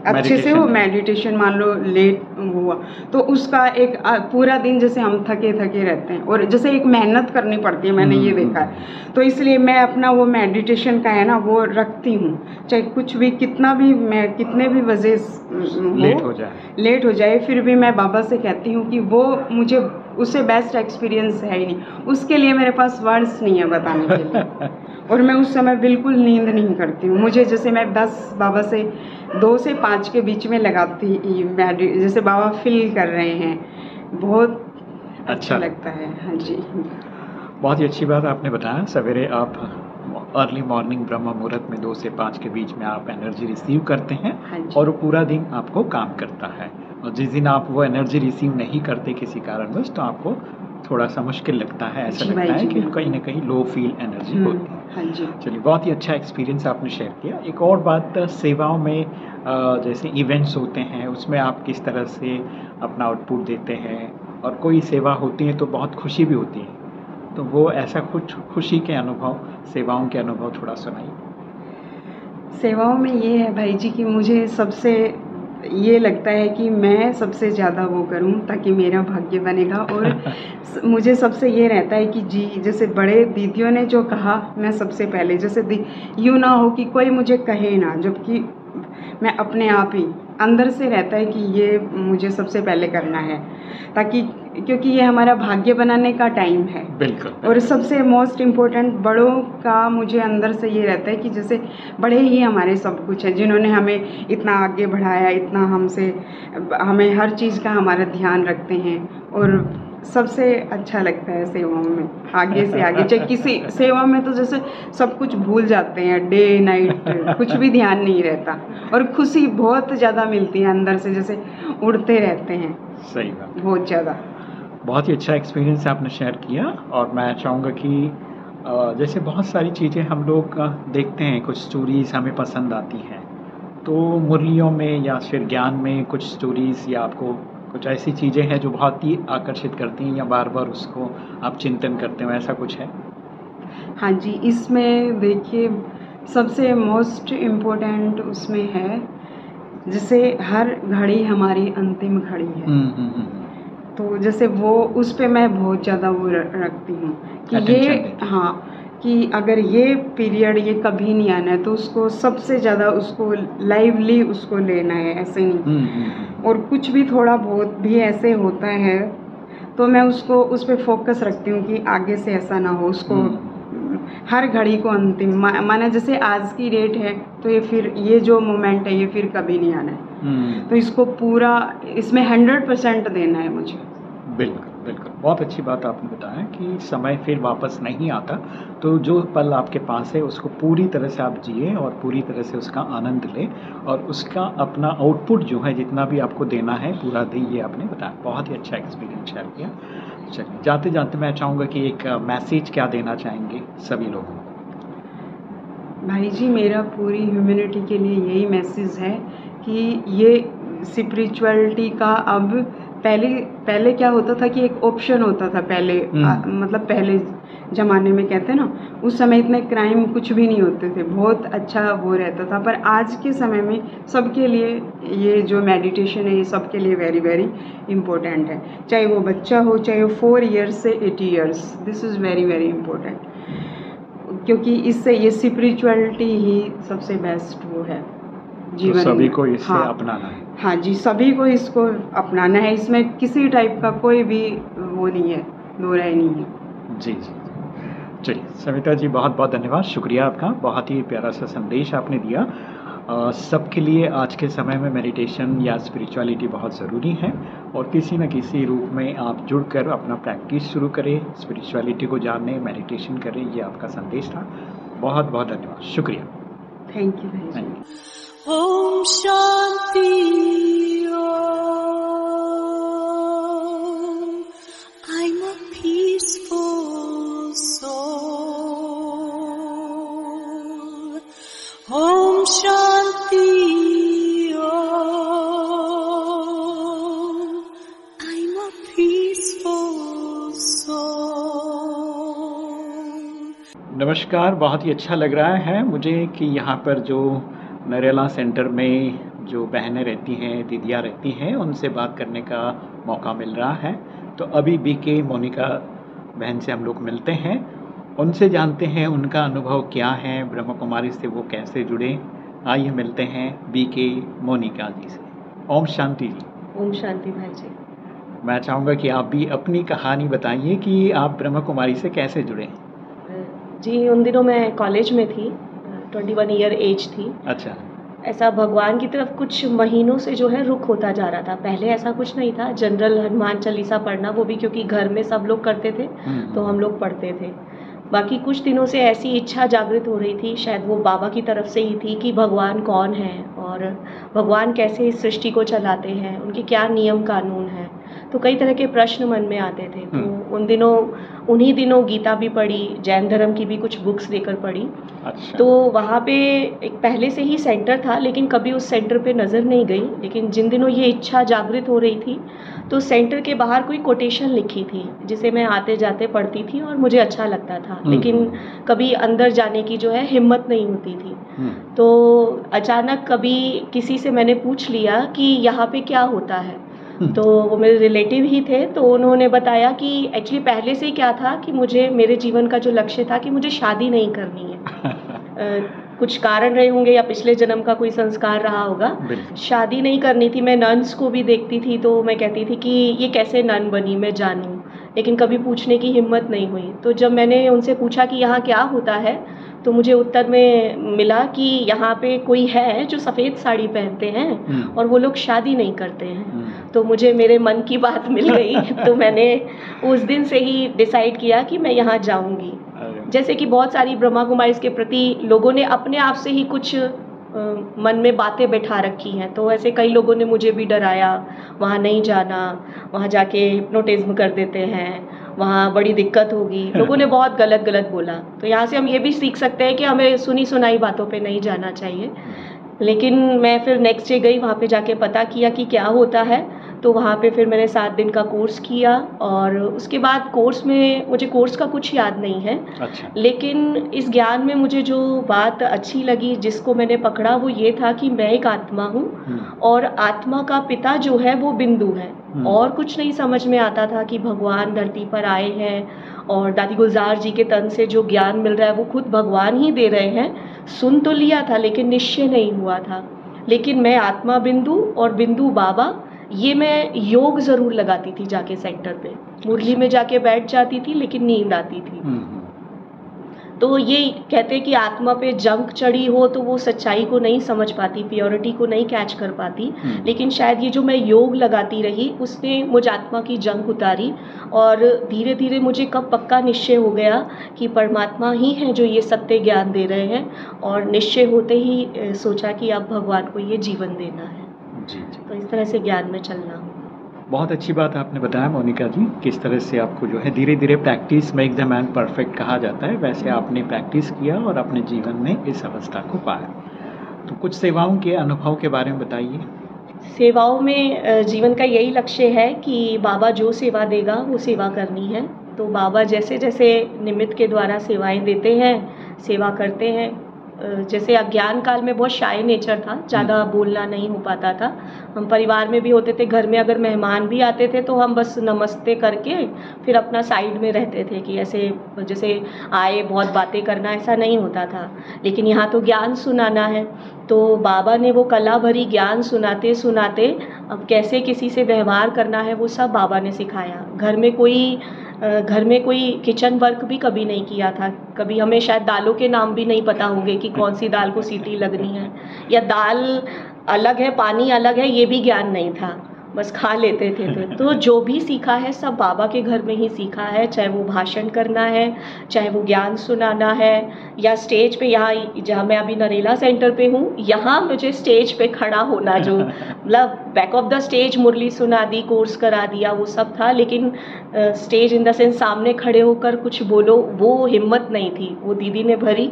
अच्छे से वो मेडिटेशन मान लो लेट हुआ। तो उसका एक पूरा दिन जैसे हम थके थके रहते हैं। और जैसे एक मेहनत करनी पड़ती है मैंने ये हम्म, देखा है। तो इसलिए मैं अपना वो मेडिटेशन का है ना वो रखती हूँ। चाहे कुछ भी कितना भी मैं कितने भी वजह लेट हो जाए। लेट हो जाए फिर भी मैं बाबा से कहती हूँ कि वो मुझे उससे बेस्ट एक्सपीरियंस है ही नहीं। उसके लिए मेरे पास वर्ड्स नहीं है बताने के लिए। और मैं उस समय बिल्कुल नींद नहीं करती हूँ। मुझे जैसे मैं दस बाबा से दो से पाँच के बीच में लगाती मेडि जैसे बाबा फील कर रहे हैं। बहुत अच्छा। अच्छा लगता है हाँ जी। बहुत ही अच्छी बात आपने बताया। सवेरे आप अर्ली मॉर्निंग ब्रह्म मुहूर्त में दो से पाँच के बीच में आप एनर्जी रिसीव करते हैं हाँ और वो पूरा दिन आपको काम करता है। और जिस दिन आप वो एनर्जी रिसीव नहीं करते किसी कारणवश तो आपको थोड़ा सा मुश्किल लगता है। ऐसा लगता है कि कहीं ना कहीं लो फील एनर्जी होती है। हाँ जी। चलिए बहुत ही अच्छा एक्सपीरियंस आपने शेयर किया। एक और बात सेवाओं में जैसे इवेंट्स होते हैं उसमें आप किस तरह से अपना आउटपुट देते हैं? और कोई सेवा होती है तो बहुत खुशी भी होती है। तो वो ऐसा कुछ खुशी के अनुभव सेवाओं के अनुभव थोड़ा सुनाइए। सेवाओं में ये है भाई जी कि मुझे सबसे ये लगता है कि मैं सबसे ज़्यादा वो करूँ ताकि मेरा भाग्य बनेगा और मुझे सबसे ये रहता है कि जी जैसे बड़े दीदियों ने जो कहा मैं सबसे पहले जैसे यूँ ना हो कि कोई मुझे कहे ना जबकि मैं अपने आप ही अंदर से रहता है कि ये मुझे सबसे पहले करना है ताकि क्योंकि ये हमारा भाग्य बनाने का टाइम है। बिल्कुल और सबसे मोस्ट इम्पोर्टेंट बड़ों का मुझे अंदर से ये रहता है कि जैसे बड़े ही हमारे सब कुछ है जिन्होंने हमें इतना आगे बढ़ाया इतना हमसे हमें हर चीज़ का हमारा ध्यान रखते हैं और सबसे अच्छा लगता है सेवाओं में आगे से आगे चाहे किसी सेवा में तो जैसे सब कुछ भूल जाते हैं डे नाइट कुछ भी ध्यान नहीं रहता और खुशी बहुत ज़्यादा मिलती है अंदर से जैसे उड़ते रहते हैं। सही बात। बहुत ज़्यादा। बहुत ही अच्छा एक्सपीरियंस आपने शेयर किया और मैं चाहूँगा कि जैसे बहुत सारी चीज़ें हम लोग देखते हैं कुछ स्टोरीज़ हमें पसंद आती हैं। तो मुरलियों में या फिर ज्ञान में कुछ स्टोरीज़ या आपको कुछ ऐसी चीज़ें हैं जो बहुत ही आकर्षित करती हैं या बार बार उसको आप चिंतन करते हो ऐसा कुछ है? हाँ जी इसमें देखिए सबसे मोस्ट इम्पोर्टेंट उसमें है जैसे हर घड़ी हमारी अंतिम घड़ी है। हम्म, हम्म, हम्म, तो जैसे वो उस पर मैं बहुत ज़्यादा वो रखती हूँ कि Attention ये हाँ कि अगर ये पीरियड ये कभी नहीं आना है तो उसको सबसे ज़्यादा उसको लाइवली उसको लेना है ऐसे नहीं। हम्म, हम्म, हम्म, और कुछ भी थोड़ा बहुत भी ऐसे होता है तो मैं उसको उस पर फोकस रखती हूँ कि आगे से ऐसा ना हो उसको हर घड़ी को अंतिम माना जैसे आज की डेट है तो ये फिर ये जो मोमेंट है ये फिर कभी नहीं आना है। तो इसको पूरा इसमें हंड्रेड परसेंट देना है मुझे। बिल्कुल। बहुत अच्छी बात आपने बताया कि समय फिर वापस नहीं आता। तो जो पल आपके पास है, उसको पूरी तरह से आप जिए और पूरी तरह से उसका आनंद लें और उसका अपना आउटपुट जो है, जितना भी आपको देना है, पूरा दें, ये आपने बताया। बहुत ही अच्छा एक्सपीरियंस शेयर किया। चलिए जाते जाते मैं चाहूँगा कि एक मैसेज क्या देना चाहेंगे सभी लोगों को? भाई जी, मेरा पूरी ह्यूमैनिटी के लिए यही मैसेज है कि ये स्पिरिचुअलिटी का अब पहले पहले क्या होता था कि एक ऑप्शन होता था पहले हम्म। आ, मतलब पहले ज़माने में कहते हैं ना उस समय इतने क्राइम कुछ भी नहीं होते थे बहुत अच्छा वो रहता था पर आज के समय में सबके लिए ये जो मेडिटेशन है ये सबके लिए वेरी वेरी इम्पोर्टेंट है। चाहे वो बच्चा हो चाहे वो फोर ईयर्स से eighty years this is very very important क्योंकि इससे ये स्पिरिचुअलिटी ही सबसे बेस्ट वो है जीवन तो सभी को इसे हाँ, अपनाना है। हाँ जी सभी को इसको अपनाना है। इसमें किसी टाइप का कोई भी वो नहीं है दो राय नहीं है। जी जी चलिए सविता जी बहुत बहुत धन्यवाद। शुक्रिया आपका। बहुत ही प्यारा सा संदेश आपने दिया। सबके लिए आज के समय में मेडिटेशन या स्पिरिचुअलिटी बहुत ज़रूरी है और किसी न किसी रूप में आप जुड़कर अपना प्रैक्टिस शुरू करें स्पिरिचुअलिटी को जानने मेडिटेशन करें ये आपका संदेश था। बहुत बहुत धन्यवाद। शुक्रिया। थैंक यू थैंक यू शांति आई मो शांति आई मो नमस्कार, बहुत ही अच्छा लग रहा है मुझे कि यहाँ पर जो नरेला सेंटर में जो बहनें रहती हैं दीदियाँ रहती हैं उनसे बात करने का मौका मिल रहा है। तो अभी बी के मोनिका बहन से हम लोग मिलते हैं। उनसे जानते हैं उनका अनुभव क्या है ब्रह्म कुमारी से वो कैसे जुड़े। आइए मिलते हैं बी के मोनिका जी से। ओम शांति जी। ओम शांति भाई जी। मैं चाहूँगा कि आप भी अपनी कहानी बताइए कि आप ब्रह्म कुमारी से कैसे जुड़े जी उन दिनों मैं कॉलेज में थी। ट्वेंटी वन ईयर एज थी। अच्छा। ऐसा भगवान की तरफ़ कुछ महीनों से जो है रुख होता जा रहा था। पहले ऐसा कुछ नहीं था। जनरल हनुमान चालीसा पढ़ना वो भी क्योंकि घर में सब लोग करते थे हम्म, तो हम लोग पढ़ते थे। बाकी कुछ दिनों से ऐसी इच्छा जागृत हो रही थी शायद वो बाबा की तरफ़ से ही थी कि भगवान कौन है और भगवान कैसे इस सृष्टि को चलाते हैं उनके क्या नियम कानून हैं। तो कई तरह के प्रश्न मन में आते थे। तो हम्म। उन दिनों उन्हीं दिनों गीता भी पढ़ी जैन धर्म की भी कुछ बुक्स लेकर पढ़ी। अच्छा। तो वहाँ पे एक पहले से ही सेंटर था लेकिन कभी उस सेंटर पे नज़र नहीं गई। लेकिन जिन दिनों ये इच्छा जागृत हो रही थी तो सेंटर के बाहर कोई कोटेशन लिखी थी जिसे मैं आते जाते पढ़ती थी और मुझे अच्छा लगता था। हम्म। लेकिन कभी अंदर जाने की जो है हिम्मत नहीं होती थी। हम्म, तो अचानक कभी किसी से मैंने पूछ लिया कि यहाँ पे क्या होता है? तो वो मेरे रिलेटिव ही थे तो उन्होंने बताया कि एक्चुअली पहले से ही क्या था कि मुझे मेरे जीवन का जो लक्ष्य था कि मुझे शादी नहीं करनी है। कुछ कारण रहे होंगे या पिछले जन्म का कोई संस्कार रहा होगा। शादी नहीं करनी थी मैं नन्स को भी देखती थी तो मैं कहती थी कि ये कैसे नन बनी मैं जानूँ। लेकिन कभी पूछने की हिम्मत नहीं हुई। तो जब मैंने उनसे पूछा कि यहाँ क्या होता है तो मुझे उत्तर में मिला कि यहाँ पे कोई है जो सफ़ेद साड़ी पहनते हैं हम्म, और वो लोग शादी नहीं करते हैं। हम्म, तो मुझे मेरे मन की बात मिल गई। तो मैंने उस दिन से ही डिसाइड किया कि मैं यहाँ जाऊँगी। जैसे कि बहुत सारी ब्रह्मा कुमारी के प्रति लोगों ने अपने आप से ही कुछ मन में बातें बैठा रखी हैं। तो ऐसे कई लोगों ने मुझे भी डराया। वहाँ नहीं जाना वहाँ जाके हिप्नोटिज्म कर देते हैं वहाँ बड़ी दिक्कत होगी। लोगों ने बहुत गलत गलत बोला। तो यहाँ से हम ये भी सीख सकते हैं कि हमें सुनी सुनाई बातों पे नहीं जाना चाहिए। लेकिन मैं फिर नेक्स्ट डे गई वहाँ पे जाके पता किया कि क्या होता है। तो वहाँ पे फिर मैंने सात दिन का कोर्स किया और उसके बाद कोर्स में मुझे कोर्स का कुछ याद नहीं है। अच्छा। लेकिन इस ज्ञान में मुझे जो बात अच्छी लगी जिसको मैंने पकड़ा वो ये था कि मैं एक आत्मा हूँ हम्म, और आत्मा का पिता जो है वो बिंदु है। हम्म। और कुछ नहीं समझ में आता था कि भगवान धरती पर आए हैं और दादी गुलजार जी के तन से जो ज्ञान मिल रहा है वो खुद भगवान ही दे रहे हैं। सुन तो लिया था लेकिन निश्चय नहीं हुआ था। लेकिन मैं आत्मा बिंदु और बिंदु बाबा ये मैं योग ज़रूर लगाती थी जाके सेंटर पे। मुरली में जाके बैठ जाती थी लेकिन नींद आती थी। हम्म, हम्म, तो ये कहते हैं कि आत्मा पे जंक चढ़ी हो तो वो सच्चाई को नहीं समझ पाती प्योरिटी को नहीं कैच कर पाती। हम्म। लेकिन शायद ये जो मैं योग लगाती रही उसने मुझ आत्मा की जंग उतारी और धीरे धीरे मुझे कब पक्का निश्चय हो गया कि परमात्मा ही हैं जो ये सत्य ज्ञान दे रहे हैं और निश्चय होते ही सोचा कि अब भगवान को ये जीवन देना है। जी जी। तो इस तरह से ज्ञान में चलना हुआ। बहुत अच्छी बात आपने बताया, मोनिका जी, किस तरह से आपको जो है धीरे धीरे practice make the man perfect कहा जाता है। वैसे आपने प्रैक्टिस किया और अपने जीवन में इस अवस्था को पाया। तो कुछ सेवाओं के अनुभव के बारे में बताइए। सेवाओं में जीवन का यही लक्ष्य है कि बाबा जो सेवा देगा, वो सेवा करनी है। तो बाबा जैसे जैसे निमित्त के द्वारा सेवाएँ देते हैं, सेवा करते हैं जैसे अज्ञान काल में बहुत शाय नेचर था ज़्यादा बोलना नहीं हो पाता था। हम परिवार में भी होते थे घर में अगर मेहमान भी आते थे तो हम बस नमस्ते करके फिर अपना साइड में रहते थे कि ऐसे जैसे आए बहुत बातें करना ऐसा नहीं होता था। लेकिन यहाँ तो ज्ञान सुनाना है। तो बाबा ने वो कला भरी ज्ञान सुनाते सुनाते अब कैसे किसी से व्यवहार करना है वो सब बाबा ने सिखाया। घर में कोई घर में कोई किचन वर्क भी कभी नहीं किया था। कभी हमें शायद दालों के नाम भी नहीं पता होंगे कि कौन सी दाल को सीटी लगनी है। या दाल अलग है, पानी अलग है, ये भी ज्ञान नहीं था। बस खा लेते थे तो, तो जो भी सीखा है सब बाबा के घर में ही सीखा है चाहे वो भाषण करना है चाहे वो ज्ञान सुनाना है या स्टेज पे यहाँ जहाँ मैं अभी नरेला सेंटर पे हूँ यहाँ मुझे स्टेज पे खड़ा होना जो मतलब बैक ऑफ़ द स्टेज मुरली सुना दी कोर्स करा दिया वो सब था लेकिन स्टेज इन द सेंस सामने खड़े होकर कुछ बोलो वो हिम्मत नहीं थी वो दीदी ने भरी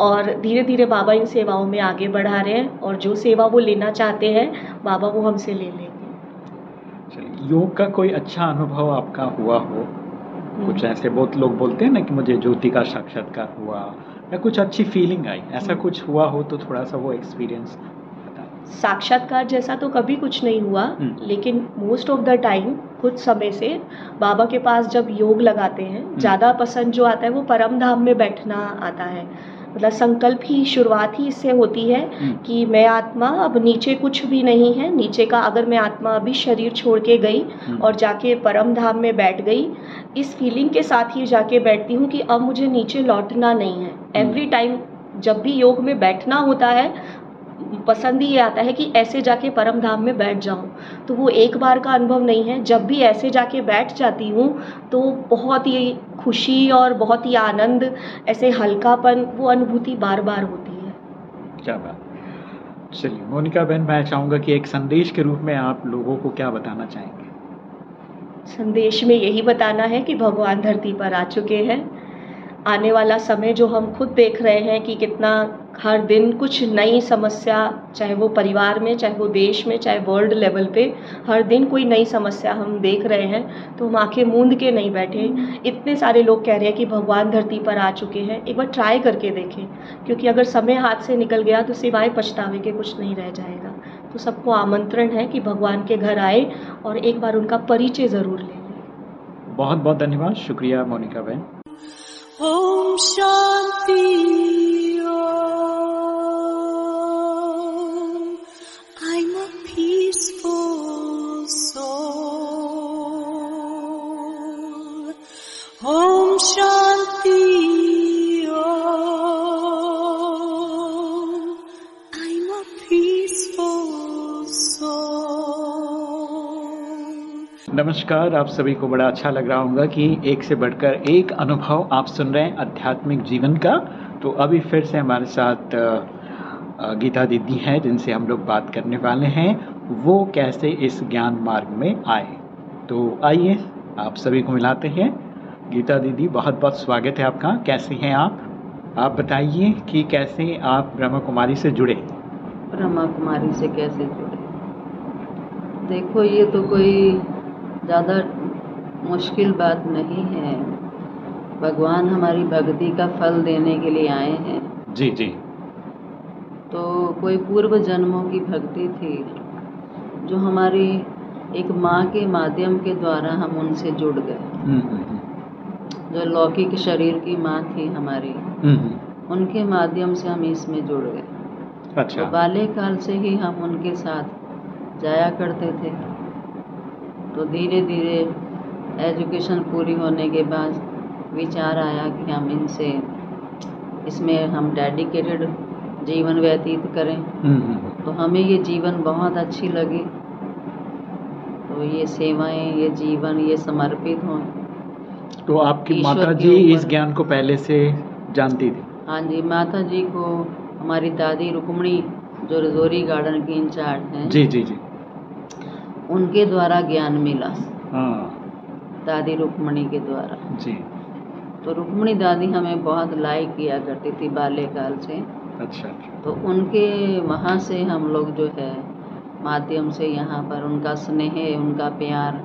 और धीरे धीरे बाबा इन सेवाओं में आगे बढ़ा रहे हैं और जो सेवा वो लेना चाहते हैं बाबा वो हमसे ले लेंगे। योग का कोई अच्छा अनुभव आपका हुआ हो? कुछ ऐसे बहुत लोग बोलते हैं ना कि मुझे ज्योति का साक्षात्कार हुआ या कुछ अच्छी फीलिंग आई? ऐसा हम्म। कुछ हुआ हो तो थोड़ा सा वो एक्सपीरियंस साक्षात्कार जैसा तो कभी कुछ नहीं हुआ हम्म। लेकिन मोस्ट ऑफ़ द टाइम कुछ समय से बाबा के पास जब योग लगाते हैं ज़्यादा पसंद जो आता है वो परम धाम में बैठना आता है। मतलब संकल्प ही शुरुआत ही इससे होती है हम्म। कि मैं आत्मा अब नीचे कुछ भी नहीं है नीचे का अगर मैं आत्मा अभी शरीर छोड़ के गई हम्म। और जाके परम धाम में बैठ गई इस फीलिंग के साथ ही जाके बैठती हूँ कि अब मुझे नीचे लौटना नहीं है एवरी टाइम जब भी योग में बैठना होता है पसंद ही आता है कि ऐसे जाके परम धाम में बैठ जाऊँ। तो वो एक बार का अनुभव नहीं है। जब भी ऐसे जाके बैठ जाती हूँ तो बहुत ही खुशी और बहुत ही आनंद ऐसे हल्कापन वो अनुभूति बार बार होती है। क्या बात। चलिए मोनिका बहन मैं चाहूँगा कि एक संदेश के रूप में आप लोगों को क्या बताना चाहेंगे? संदेश में यही बताना है कि भगवान धरती पर आ चुके हैं। आने वाला समय जो हम खुद देख रहे हैं कि कितना हर दिन कुछ नई समस्या, चाहे वो परिवार में, चाहे वो देश में, चाहे वर्ल्ड लेवल पे, हर दिन कोई नई समस्या हम देख रहे हैं तो हम आँखें मूंद के नहीं बैठे। इतने सारे लोग कह रहे हैं कि भगवान धरती पर आ चुके हैं। एक बार ट्राई करके देखें, क्योंकि अगर समय हाथ से निकल गया तो सिवाय पछतावे के कुछ नहीं रह जाएगा। तो सबको आमंत्रण है कि भगवान के घर आए और एक बार उनका परिचय ज़रूर ले लें। बहुत बहुत धन्यवाद। शुक्रिया मोनिका बहन। Om Shanti Om. I'm a peaceful soul. नमस्कार, आप सभी को बड़ा अच्छा लग रहा होगा कि एक से बढ़कर एक अनुभव आप सुन रहे हैं आध्यात्मिक जीवन का। तो अभी फिर से हमारे साथ गीता दीदी हैं, जिनसे हम लोग बात करने वाले हैं। वो कैसे इस ज्ञान मार्ग में आए? तो आइए, आप सभी को मिलाते हैं। गीता दीदी बहुत बहुत स्वागत है आपका। कैसे हैं आप? आप बताइए कि कैसे आप ब्रह्मा कुमारी से जुड़े? ब्रह्मा कुमारी से कैसे जुड़े? देखो, ये तो कोई ज़्यादा मुश्किल बात नहीं है। भगवान हमारी भक्ति का फल देने के लिए आए हैं। जी जी। तो कोई पूर्व जन्मों की भक्ति थी जो हमारी एक माँ के माध्यम के द्वारा हम उनसे जुड़ गए। हम्म, हम्म, जो लौकिक शरीर की माँ थी हमारी हम्म, हम्म, उनके माध्यम से हम इसमें जुड़ गए। अच्छा तो अच्छा। बाल्यकाल से ही हम उनके साथ जाया करते थे। तो धीरे धीरे एजुकेशन पूरी होने के बाद विचार आया कि हम इनसे इसमें हम डेडिकेटेड जीवन व्यतीत करें। हम्म, हम्म, तो हमें ये जीवन बहुत अच्छी लगी। तो ये सेवाएँ ये जीवन ये समर्पित हों। तो आपकी माता जी इस ज्ञान को पहले से जानती थी? हाँ जी माता जी को हमारी दादी रुक्मणी जो रजौरी गार्डन की इंचार्ज हैं। जी जी जी। उनके द्वारा ज्ञान मिला। हाँ। दादी रुक्मणी के द्वारा। जी। तो रुक्मणी दादी हमें बहुत लाइक किया करती थी बाल्यकाल से। अच्छा अच्छा। तो उनके वहाँ से हम लोग जो है माध्यम से यहाँ पर उनका स्नेह उनका प्यार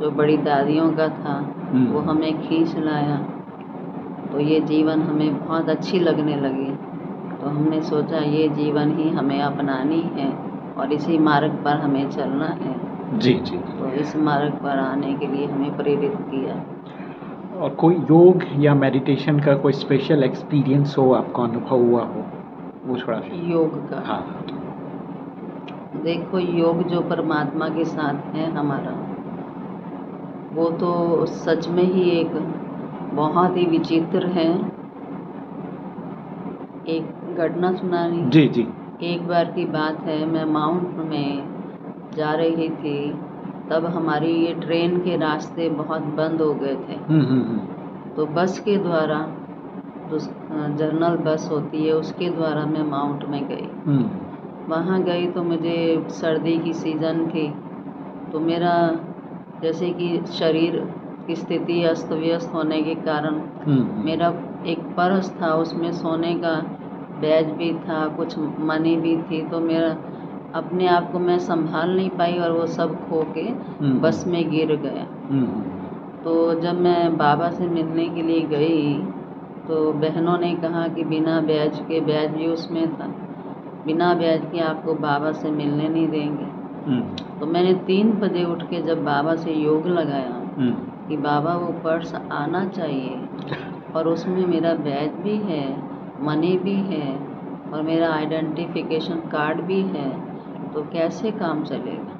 जो बड़ी दादियों का था हम्म। वो हमें खींच लाया। तो ये जीवन हमें बहुत अच्छी लगने लगी। तो हमने सोचा ये जीवन ही हमें अपनानी है। और इसी मार्ग पर हमें चलना है। जी जी तो इस मार्ग पर आने के लिए हमें प्रेरित किया। और कोई योग या मेडिटेशन का कोई स्पेशल एक्सपीरियंस हो आपको अनुभव हुआ हो? वो थोड़ा योग का? हाँ। देखो योग जो परमात्मा के साथ है हमारा वो तो सच में ही एक बहुत ही विचित्र है। एक घटना सुनानी। जी जी। एक बार की बात है मैं माउंट में जा रही थी तब हमारी ये ट्रेन के रास्ते बहुत बंद हो गए थे। हम्म हम्म हम्म। तो बस के द्वारा जो जर्नल बस होती है उसके द्वारा मैं माउंट में गई। वहाँ गई तो मुझे सर्दी की सीज़न थी तो मेरा जैसे कि शरीर की स्थिति अस्त व्यस्त होने के कारण मेरा एक पर्स था उसमें सोने का बैज भी था कुछ मनी भी थी तो मेरा अपने आप को मैं संभाल नहीं पाई और वो सब खो के हम्म, बस में गिर गया। हम्म, तो जब मैं बाबा से मिलने के लिए गई तो बहनों ने कहा कि बिना ब्याज के ब्याज भी उसमें था बिना ब्याज के आपको बाबा से मिलने नहीं देंगे। हम्म, तो मैंने तीन बजे उठ के जब बाबा से योग लगाया हम्म, कि बाबा वो पर्स आना चाहिए और उसमें मेरा बैज भी है मनी भी है और मेरा आइडेंटिफिकेशन कार्ड भी है तो कैसे काम चलेगा?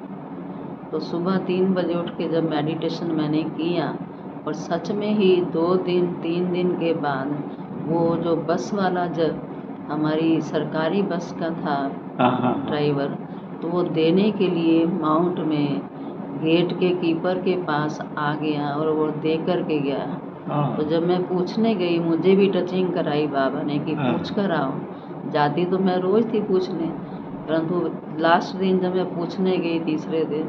तो सुबह तीन बजे उठ के जब मेडिटेशन मैंने किया और सच में ही दो दिन तीन दिन के बाद वो जो बस वाला जब हमारी सरकारी बस का था हाँ हाँ हाँ, ड्राइवर तो वो देने के लिए माउंट में गेट के कीपर के पास आ गया और वो दे कर के गया। तो हाँ जब मैं पूछने गई मुझे भी टचिंग कराई बाबा ने कि हाँ। पूछ कर आओ। जाती तो मैं रोज थी पूछने परंतु लास्ट दिन जब मैं पूछने गई तीसरे दिन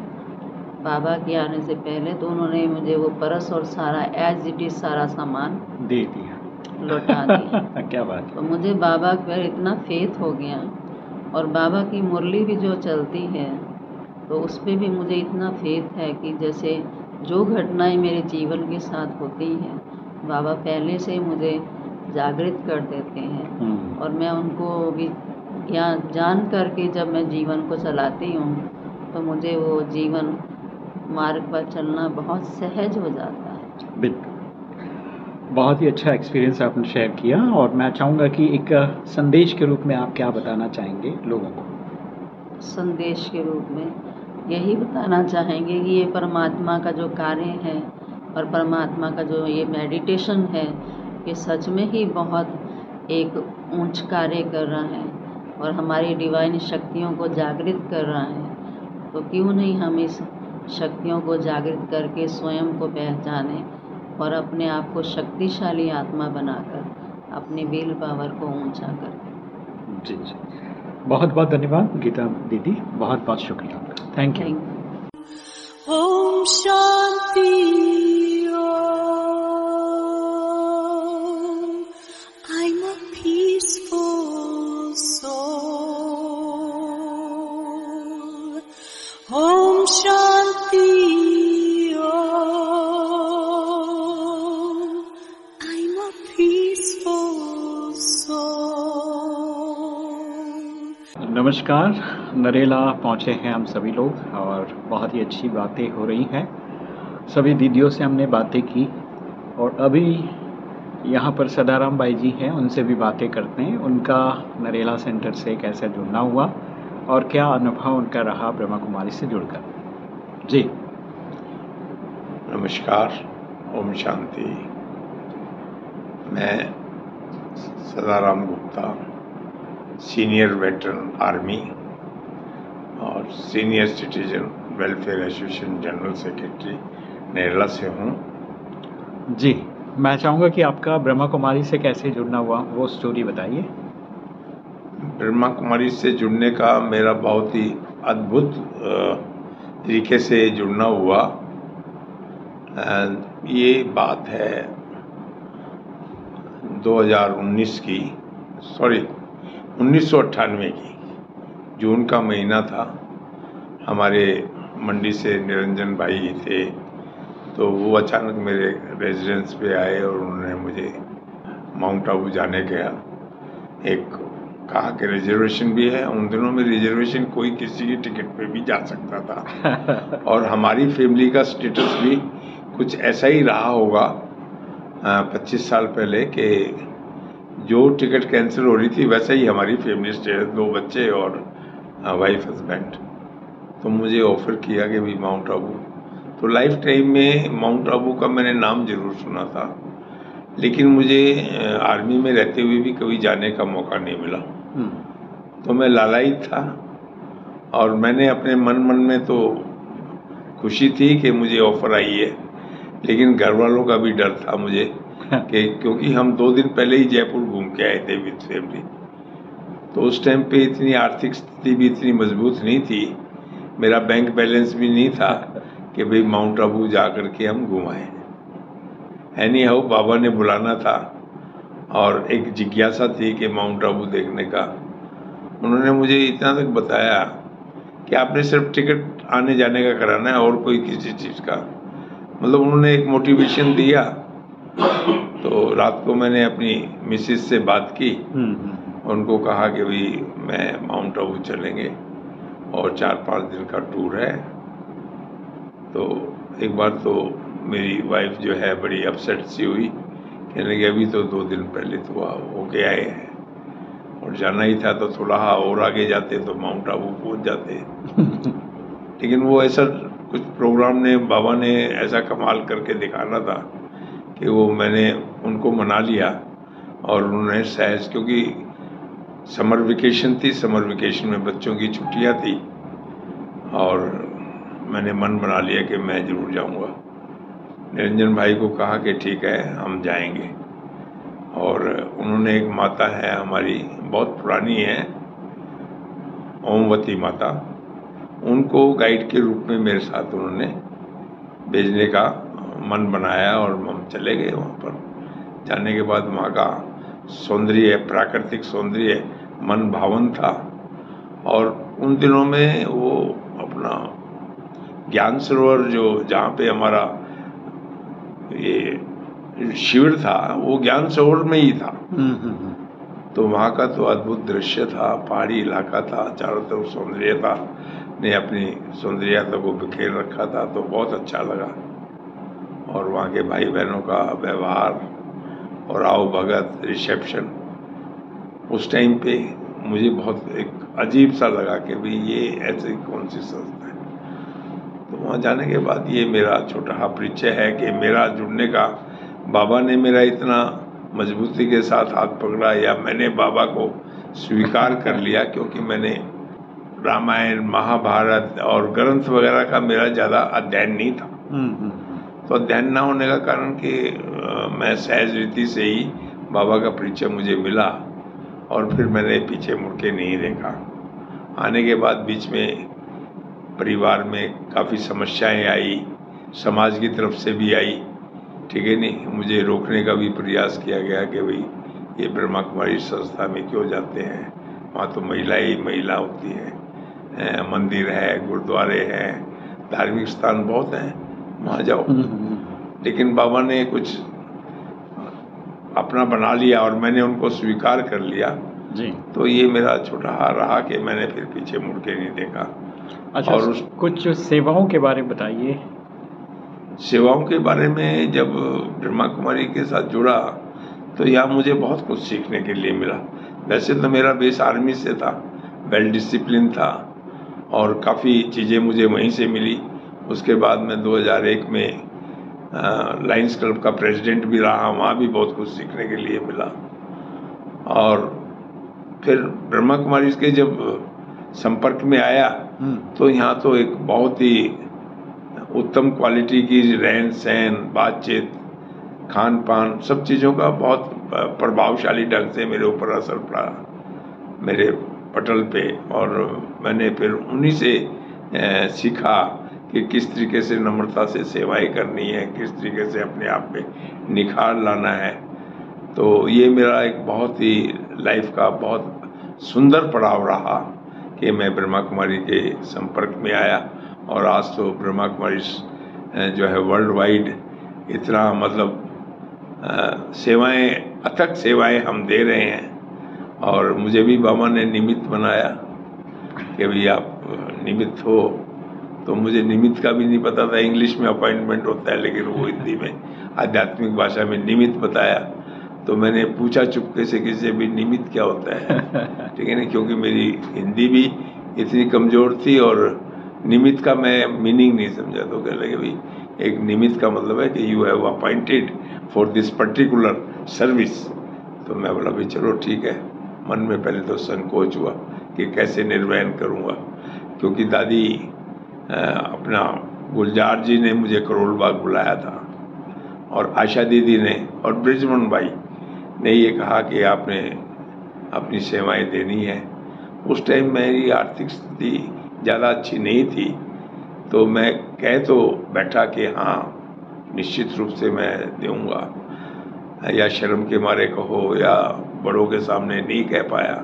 बाबा के आने से पहले तो उन्होंने मुझे वो परस और सारा एज इट इज़ सारा सामान दे दिया। लौटा दिया। क्या बात तो मुझे बाबा पर इतना फेथ हो गया और बाबा की मुरली भी जो चलती है तो उस पर भी मुझे इतना फेथ है कि जैसे जो घटनाएँ मेरे जीवन के साथ होती हैं बाबा पहले से मुझे जागृत कर देते हैं हम्म, और मैं उनको भी या जान करके जब मैं जीवन को चलाती हूँ तो मुझे वो जीवन मार्ग पर चलना बहुत सहज हो जाता है। बिल्कुल। बहुत ही अच्छा एक्सपीरियंस आपने शेयर किया और मैं चाहूँगा कि एक संदेश के रूप में आप क्या बताना चाहेंगे लोगों को? संदेश के रूप में यही बताना चाहेंगे कि ये परमात्मा का जो कार्य है और परमात्मा का जो ये मेडिटेशन है ये सच में ही बहुत एक ऊंच कार्य कर रहा है और हमारी डिवाइन शक्तियों को जागृत कर रहा है। तो क्यों नहीं हम इस शक्तियों को जागृत करके स्वयं को पहचाने और अपने आप को शक्तिशाली आत्मा बनाकर अपने विल पावर को ऊँचा करें। जी जी। बहुत बहुत धन्यवाद गीता दीदी बहुत बहुत शुक्रिया आपका thank you Om Shanti Om. I'm a peaceful soul. नमस्कार, नरेला पहुँचे हैं हम सभी लोग और बहुत ही अच्छी बातें हो रही हैं। सभी दीदियों से हमने बातें की और अभी यहाँ पर सदाराम भाई जी हैं, उनसे भी बातें करते हैं। उनका नरेला सेंटर से कैसे जुड़ना हुआ और क्या अनुभव उनका रहा ब्रह्मा कुमारी से जुड़कर। जी। नमस्कार, ओम शांति। मैं Sadaram Gupta senior veteran army और senior citizen welfare association general secretary Nerla से हूँ। जी मैं चाहूँगा कि आपका ब्रह्मा कुमारी से कैसे जुड़ना हुआ वो स्टोरी बताइए। ब्रह्मा कुमारी से जुड़ने का मेरा बहुत ही अद्भुत तरीके से जुड़ना हुआ। ये बात है 2019 की सॉरी उन्नीस सौ अट्ठानवे की जून का महीना था। हमारे मंडी से निरंजन भाई थे तो वो अचानक मेरे रेजिडेंस पे आए और उन्होंने मुझे माउंट आबू जाने गया। एक कहा कि रिजर्वेशन भी है उन दिनों में रिजर्वेशन कोई किसी की टिकट पे भी जा सकता था। और हमारी फैमिली का स्टेटस भी कुछ ऐसा ही रहा होगा पच्चीस साल पहले कि जो टिकट कैंसिल हो रही थी वैसे ही हमारी फैमिली स्टेटस दो बच्चे और वाइफ हस्बैंड तो मुझे ऑफ़र किया कि भी माउंट आबू तो लाइफ टाइम में माउंट आबू का मैंने नाम ज़रूर सुना था। लेकिन मुझे आर्मी में रहते हुए भी कभी जाने का मौका नहीं मिला। तो मैं लालायित था और मैंने अपने मन मन में तो खुशी थी कि मुझे ऑफ़र आई है। लेकिन घर वालों का भी डर था मुझे। कि, क्योंकि हम दो दिन पहले ही जयपुर घूम के आए थे विद फैमिली तो उस टाइम पे इतनी आर्थिक स्थिति भी इतनी मज़बूत नहीं थी। मेरा बैंक बैलेंस भी नहीं था कि भाई माउंट आबू जा कर के हम घुमाएँ एनी हाउ बाबा ने बुलाना था और एक जिज्ञासा थी कि माउंट आबू देखने का। उन्होंने मुझे इतना तक बताया कि आपने सिर्फ़ टिकट आने जाने का कराना है और कोई किसी चीज़ का। मतलब उन्होंने एक मोटिवेशन दिया तो रात को मैंने अपनी मिसिस से बात की। उनको कहा कि भाई मैं माउंट आबू चलेंगे और चार पाँच दिन का टूर है। तो एक बार तो मेरी वाइफ जो है बड़ी अपसेट सी हुई। कहने लगी अभी तो दो दिन पहले तो होके आए हैं। और जाना ही था तो थोड़ा हाँ और आगे जाते तो माउंट आबू पहुँच जाते। लेकिन वो ऐसा कुछ प्रोग्राम ने बाबा ने ऐसा कमाल करके दिखाना था। कि वो मैंने उनको मना लिया और उन्होंने सहज, क्योंकि समर वेकेशन थी, समर वेकेशन में बच्चों की छुट्टियाँ थी और मैंने मन बना लिया कि मैं ज़रूर जाऊँगा। निरंजन भाई को कहा कि ठीक है, हम जाएँगे। और उन्होंने एक माता है हमारी, बहुत पुरानी है, ओमवती माता, उनको गाइड के रूप में मेरे साथ उन्होंने भेजने का मन बनाया और हम चले गए वहाँ पर। जाने के बाद वहाँ का सौंदर्य प्राकृतिक सौंदर्य मन भावन था। और उन दिनों में वो अपना ज्ञान सरोवर जो जहाँ पे हमारा ये शिविर था वो ज्ञान सरोवर में ही था। तो वहाँ का तो अद्भुत दृश्य था पहाड़ी इलाका था चारों तरफ़ सौंदर्यता ने अपनी सौंदर्यता को बिखेर रखा था तो बहुत अच्छा लगा। और वहाँ के भाई बहनों का व्यवहार और आओ भगत रिसेप्शन। उस टाइम पे मुझे बहुत एक अजीब सा लगा कि भाई ये ऐसी कौन सी संस्था है? तो वहाँ जाने के बाद ये मेरा छोटा परिचय है कि मेरा जुड़ने का बाबा ने मेरा इतना मजबूती के साथ हाथ पकड़ा या मैंने बाबा को स्वीकार कर लिया क्योंकि मैंने रामायण, महाभारत और ग्रंथ वगैरह का मेरा ज़्यादा अध्ययन नहीं था। तो अध्ययन ना होने का कारण कि मैं सहज रीति से ही बाबा का परिचय मुझे मिला और फिर मैंने पीछे मुड़ के नहीं देखा। आने के बाद बीच में परिवार में काफ़ी समस्याएँ आई, समाज की तरफ़ से भी आई। ठीक है नहीं? मुझे रोकने का भी प्रयास किया गया कि भाई, ये ब्रह्मा कुमारी संस्था में क्यों जाते हैं? वहाँ तो महिलाएँ ही महिला होती हैं, मंदिर है, गुरुद्वारे हैं, धार्मिक स्थान बहुत हैं। वहाँ जाओ। लेकिन बाबा ने कुछ अपना बना लिया और मैंने उनको स्वीकार कर लिया। जी। तो ये मेरा छोटा हार रहा कि मैंने फिर पीछे मुड़ के नहीं देखा। अच्छा और उस कुछ सेवाओं के बारे में बताइए। सेवाओं के बारे में जब ब्रह्मा कुमारी के साथ जुड़ा तो यहाँ मुझे बहुत कुछ सीखने के लिए मिला। वैसे तो मेरा बेस आर्मी से था वेल डिसिप्लिन था और काफ़ी चीज़ें मुझे वहीं से मिली। उसके बाद मैं 2001 में लाइन्स क्लब का प्रेसिडेंट भी रहा वहाँ भी बहुत कुछ सीखने के लिए मिला। और फिर ब्रह्मा कुमारी के जब संपर्क में आया हम्म, तो यहाँ तो एक बहुत ही उत्तम क्वालिटी की रहन सहन बातचीत खान पान सब चीज़ों का बहुत प्रभावशाली ढंग से मेरे ऊपर असर पड़ा मेरे पटल पे। और मैंने फिर उन्हीं से सीखा। कि किस तरीके से नम्रता से सेवाएँ करनी है, किस तरीके से अपने आप में निखार लाना है। तो ये मेरा एक बहुत ही लाइफ का बहुत सुंदर पड़ाव रहा कि मैं ब्रह्मा कुमारी के संपर्क में आया और आज तो ब्रह्मा कुमारी जो है वर्ल्ड वाइड इतना मतलब सेवाएँ, अथक सेवाएँ हम दे रहे हैं। और मुझे भी बाबा ने निमित्त बनाया कि भाई आप निमित्त हो तो मुझे निमित्त का भी नहीं पता था इंग्लिश में अपॉइंटमेंट होता है लेकिन वो हिंदी में आध्यात्मिक भाषा में निमित्त बताया। तो मैंने पूछा चुपके से किसी से भी निमित्त क्या होता है? ठीक है ना क्योंकि मेरी हिंदी भी इतनी कमज़ोर थी और निमित्त का मैं मीनिंग नहीं समझा। तो कह लगे भाई एक निमित्त का मतलब है कि you have appointed for this particular service तो मैं बोला भाई चलो ठीक है। मन में पहले तो संकोच हुआ कि कैसे निर्वहन करूँगा क्योंकि दादी अपना गुलजार जी ने मुझे करोल बाग बुलाया था और आशा दीदी ने और ब्रिजमन भाई ने ये कहा कि आपने अपनी सेवाएँ देनी है। उस टाइम मेरी आर्थिक स्थिति ज़्यादा अच्छी नहीं थी तो मैं कह तो बैठा कि हाँ निश्चित रूप से मैं दूँगा। या शर्म के मारे कहो या बड़ों के सामने नहीं कह पाया।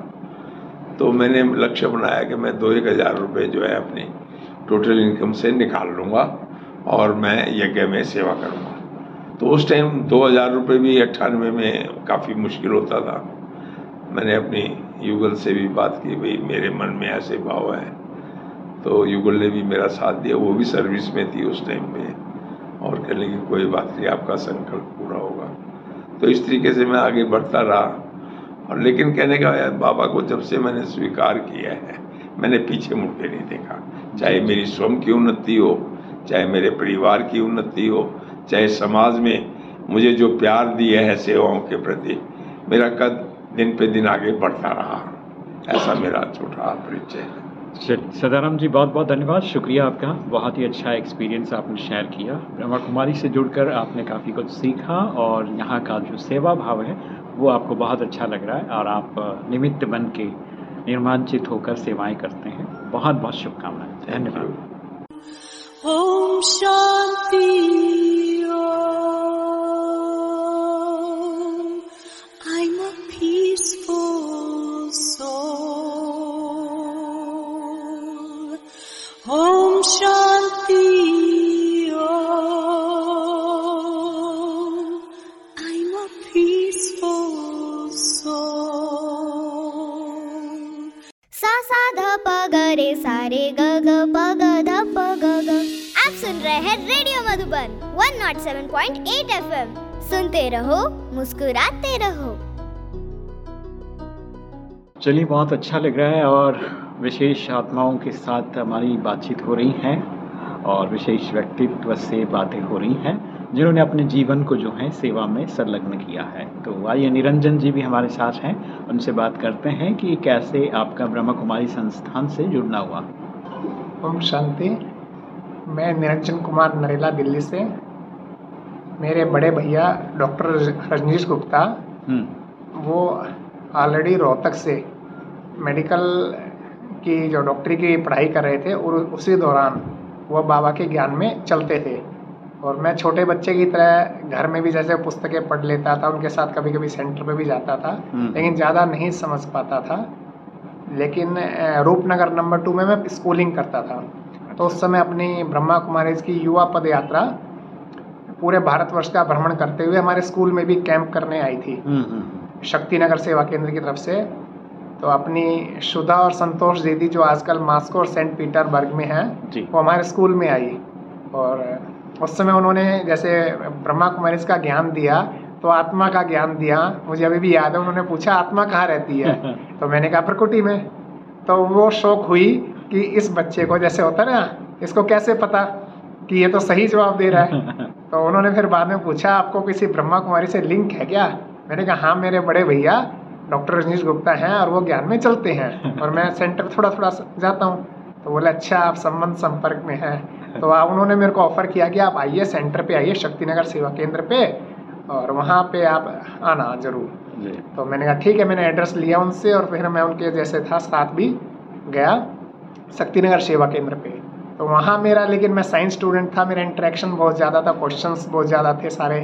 तो मैंने लक्ष्य बनाया कि मैं दो एक हज़ार रुपये जो है अपनी टोटल इनकम से निकाल लूँगा और मैं यज्ञ में सेवा करूँगा। तो उस टाइम दो हज़ार रुपये भी अट्ठानवे में काफ़ी मुश्किल होता था। मैंने अपनी युगल से भी बात की, भाई, मेरे मन में ऐसे भाव है। तो युगल ने भी मेरा साथ दिया। वो भी सर्विस में थी उस टाइम पे। और कहने की कोई बात नहीं, आपका संकल्प पूरा होगा। तो इस तरीके से मैं आगे बढ़ता रहा। और लेकिन कहने का बाबा को जब से मैंने स्वीकार किया है, मैंने पीछे मुड़ के नहीं देखा। चाहे मेरी स्वयं की उन्नति हो, चाहे मेरे परिवार की उन्नति हो, चाहे समाज में मुझे जो प्यार दिया है सेवाओं के प्रति, मेरा कद दिन पे दिन आगे बढ़ता रहा। ऐसा मेरा छोटा परिचय है। सदाराम जी बहुत बहुत धन्यवाद। शुक्रिया आपका। बहुत ही अच्छा एक्सपीरियंस आपने शेयर किया। ब्रह्मा कुमारी से जुड़कर आपने काफ़ी कुछ सीखा और यहाँ का जो सेवा भाव है, वो आपको बहुत अच्छा लग रहा है और आप निमित्त बन के निर्माजित होकर सेवाएँ करते हैं। बहुत बहुत शुभकामनाएँ धन्यवाद। ओम शांति Om Shanti 107.8 एफएम। सुनते रहो मुस्कुराते रहो। चलिए बहुत अच्छा लग रहा है और विशेष आत्माओं के साथ हमारी बातचीत हो रही है और विशेष व्यक्तित्व से बातें हो रही हैं जिन्होंने अपने जीवन को जो है सेवा में संलग्न किया है। तो आइए निरंजन जी भी हमारे साथ हैं। उनसे बात करते हैं कि कैसे आपका ब्रह्म कुमारी संस्थान से जुड़ना हुआ। ओम शांति। मैं निरंजन कुमार नरेला दिल्ली से। मेरे बड़े भैया डॉक्टर रजनीश गुप्ता हम्म, वो ऑलरेडी रोहतक से मेडिकल की जो डॉक्टरी की पढ़ाई कर रहे थे और उसी दौरान वह बाबा के ज्ञान में चलते थे। और मैं छोटे बच्चे की तरह घर में भी जैसे पुस्तकें पढ़ लेता था उनके साथ कभी कभी सेंटर पे भी जाता था हम्म। लेकिन ज़्यादा नहीं समझ पाता था। लेकिन रूपनगर नंबर टू में मैं स्कूलिंग करता था। तो उस समय अपनी ब्रह्मा कुमारी की युवा पद यात्रा पूरे भारतवर्ष का भ्रमण करते हुए हमारे स्कूल में भी कैंप करने आई थी। हम्म, हम्म, शक्ति नगर सेवा केंद्र की तरफ़ से। तो अपनी शुदा और संतोष दीदी जो आजकल मास्को और सेंट पीटरबर्ग में है वो हमारे स्कूल में आई। और उस समय उन्होंने जैसे ब्रह्मा कुमारी का ज्ञान दिया तो आत्मा का ज्ञान दिया। मुझे अभी भी याद है उन्होंने पूछा आत्मा कहाँ रहती है? तो मैंने कहा प्रकृति में। तो वो शौक हुई कि इस बच्चे को जैसे होता है ना इसको कैसे पता कि ये तो सही जवाब दे रहा है। तो उन्होंने फिर बाद में पूछा आपको किसी ब्रह्मा कुमारी से लिंक है क्या? मैंने कहा हाँ मेरे बड़े भैया डॉक्टर रजनीश गुप्ता हैं और वो ज्ञान में चलते हैं और मैं सेंटर थोड़ा थोड़ा जाता हूँ। तो बोले अच्छा आप संबंध संपर्क में हैं। तो आप उन्होंने मेरे को ऑफ़र किया कि आप आइए सेंटर पे आइए शक्तिनगर सेवा केंद्र पे और वहाँ पे आप आना ज़रूर। तो मैंने कहा ठीक है मैंने एड्रेस लिया उनसे और फिर मैं उनके जैसे था साथ भी गया शक्तिनगर सेवा केंद्र पे। तो वहाँ मेरा लेकिन मैं साइंस स्टूडेंट था मेरा इंटरेक्शन बहुत ज़्यादा था क्वेश्चंस बहुत ज़्यादा थे सारे।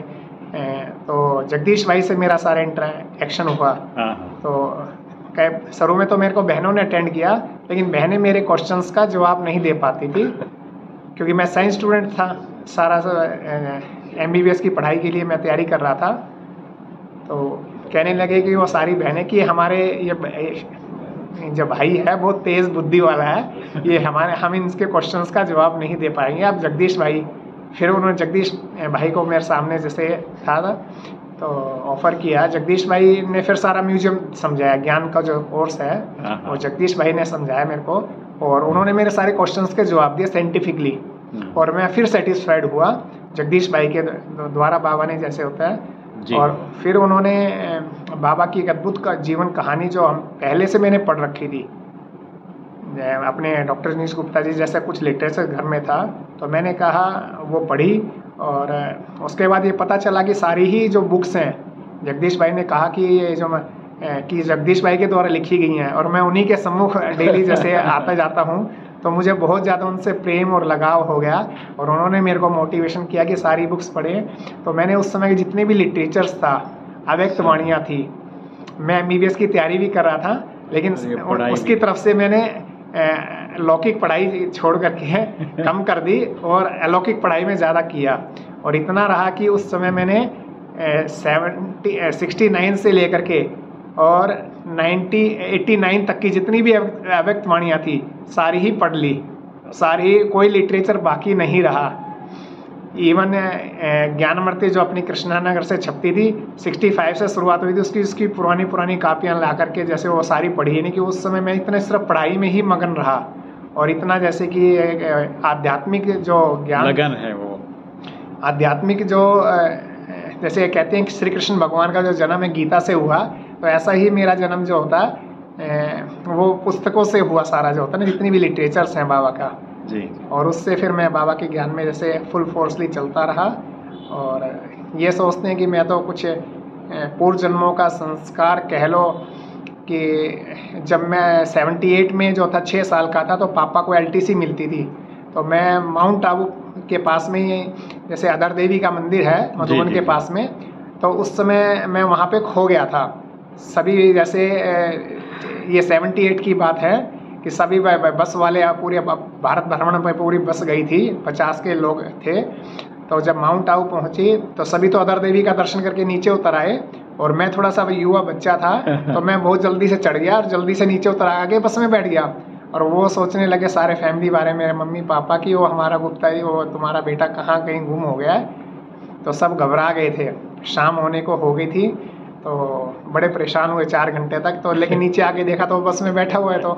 तो जगदीश भाई से मेरा सारा इंटरेक्शन हुआ। हाँ हाँ। तो शुरू में तो मेरे को बहनों ने अटेंड किया लेकिन बहनें मेरे क्वेश्चंस का जवाब नहीं दे पाती थी क्योंकि मैं साइंस स्टूडेंट था सारा एम बी की पढ़ाई के लिए मैं तैयारी कर रहा था। तो कहने लगे कि वो सारी बहनें कि हमारे ये जो भाई है बहुत तेज़ बुद्धि वाला है ये हमारे हम इनके क्वेश्चंस का जवाब नहीं दे पाएँगे आप जगदीश भाई फिर उन्होंने जगदीश भाई को मेरे सामने जैसे था था तो ऑफ़र किया जगदीश भाई ने फिर सारा म्यूज़ियम समझाया ज्ञान का जो कोर्स है हाँ, वो हाँ। जगदीश भाई ने समझाया मेरे को और उन्होंने मेरे सारे क्वेश्चंस के जवाब दिए साइंटिफिकली हम्म। और मैं फिर सेटिस्फाइड हुआ जगदीश भाई के द्वारा बाबा ने जैसे होता है। और फिर उन्होंने बाबा की एक अद्भुत का जीवन कहानी जो हम पहले से मैंने पढ़ रखी थी अपने डॉक्टर रजनीश गुप्ता जी जैसा कुछ लिटरेचर घर में था तो मैंने कहा वो पढ़ी और उसके बाद ये पता चला कि सारी ही जो बुक्स हैं जगदीश भाई ने कहा कि ये जो कि जगदीश भाई के द्वारा लिखी गई हैं और मैं उन्हीं के सम्मुख डेली जैसे आता जाता हूँ तो मुझे बहुत ज़्यादा उनसे प्रेम और लगाव हो गया और उन्होंने मेरे को मोटिवेशन किया कि सारी बुक्स पढ़ें। तो मैंने उस समय के जितने भी लिटरेचर्स था अव्यक्त वाणियाँ थी मैं एम की तैयारी भी कर रहा था लेकिन उसकी तरफ़ से मैंने लौकिक पढ़ाई छोड़ करके कम कर दी और अलौकिक पढ़ाई में ज़्यादा किया। और इतना रहा कि उस समय मैंने सेवेंटी सिक्सटी नाइन से लेकर के और नाइन्टी एट्टी नाइन तक की जितनी भी अव्यक्त अव्यक्त वाणियाँ थी सारी ही पढ़ ली। सारी कोई लिटरेचर बाकी नहीं रहा। इवन ज्ञानमूर्ति जो अपनी कृष्णानगर से छपती थी 65 से शुरुआत हुई थी उसकी उसकी पुरानी पुरानी कापियाँ ला करके जैसे वो सारी पढ़ी यानी कि उस समय मैं इतना सिर्फ़ पढ़ाई में ही मगन रहा। और इतना जैसे कि आध्यात्मिक जो ज्ञान लगन है वो। आध्यात्मिक जो जैसे कहते हैं कि श्री कृष्ण भगवान का जो जन्म है गीता से हुआ तो ऐसा ही मेरा जन्म जो होता है वो पुस्तकों से हुआ सारा जो होता है ना जितनी भी लिटरेचर्स हैं बाबा का। जी। और उससे फिर मैं बाबा के ज्ञान में जैसे फुल फोर्सली चलता रहा। और ये सोचते हैं कि मैं तो कुछ पूर्व जन्मों का संस्कार कह लो कि जब मैं 78 में जो था छः साल का था तो पापा को एलटीसी मिलती थी। तो मैं माउंट आबू के पास में ही जैसे अदर देवी का मंदिर है मधुबन के पास में तो उस समय मैं वहाँ पे खो गया था। सभी जैसे ये 78 की बात है कि सभी बस वाले पूरे भारत भ्रमण में पूरी बस गई थी, पचास के लोग थे। तो जब माउंट आबू पहुँची तो सभी तो अदर देवी का दर्शन करके नीचे उतर आए और मैं थोड़ा सा युवा बच्चा था तो मैं बहुत जल्दी से चढ़ गया और जल्दी से नीचे उतर आके बस में बैठ गया। और वो सोचने लगे सारे फैमिली बारे मेरे मम्मी पापा की, वो हमारा गुप्ता जी, वो तुम्हारा बेटा कहाँ कहीं गुम हो गया है? तो सब घबरा गए थे। शाम होने को हो गई थी तो बड़े परेशान हुए चार घंटे तक तो लेकिन नीचे आके देखा तो बस में बैठा हुआ है तो।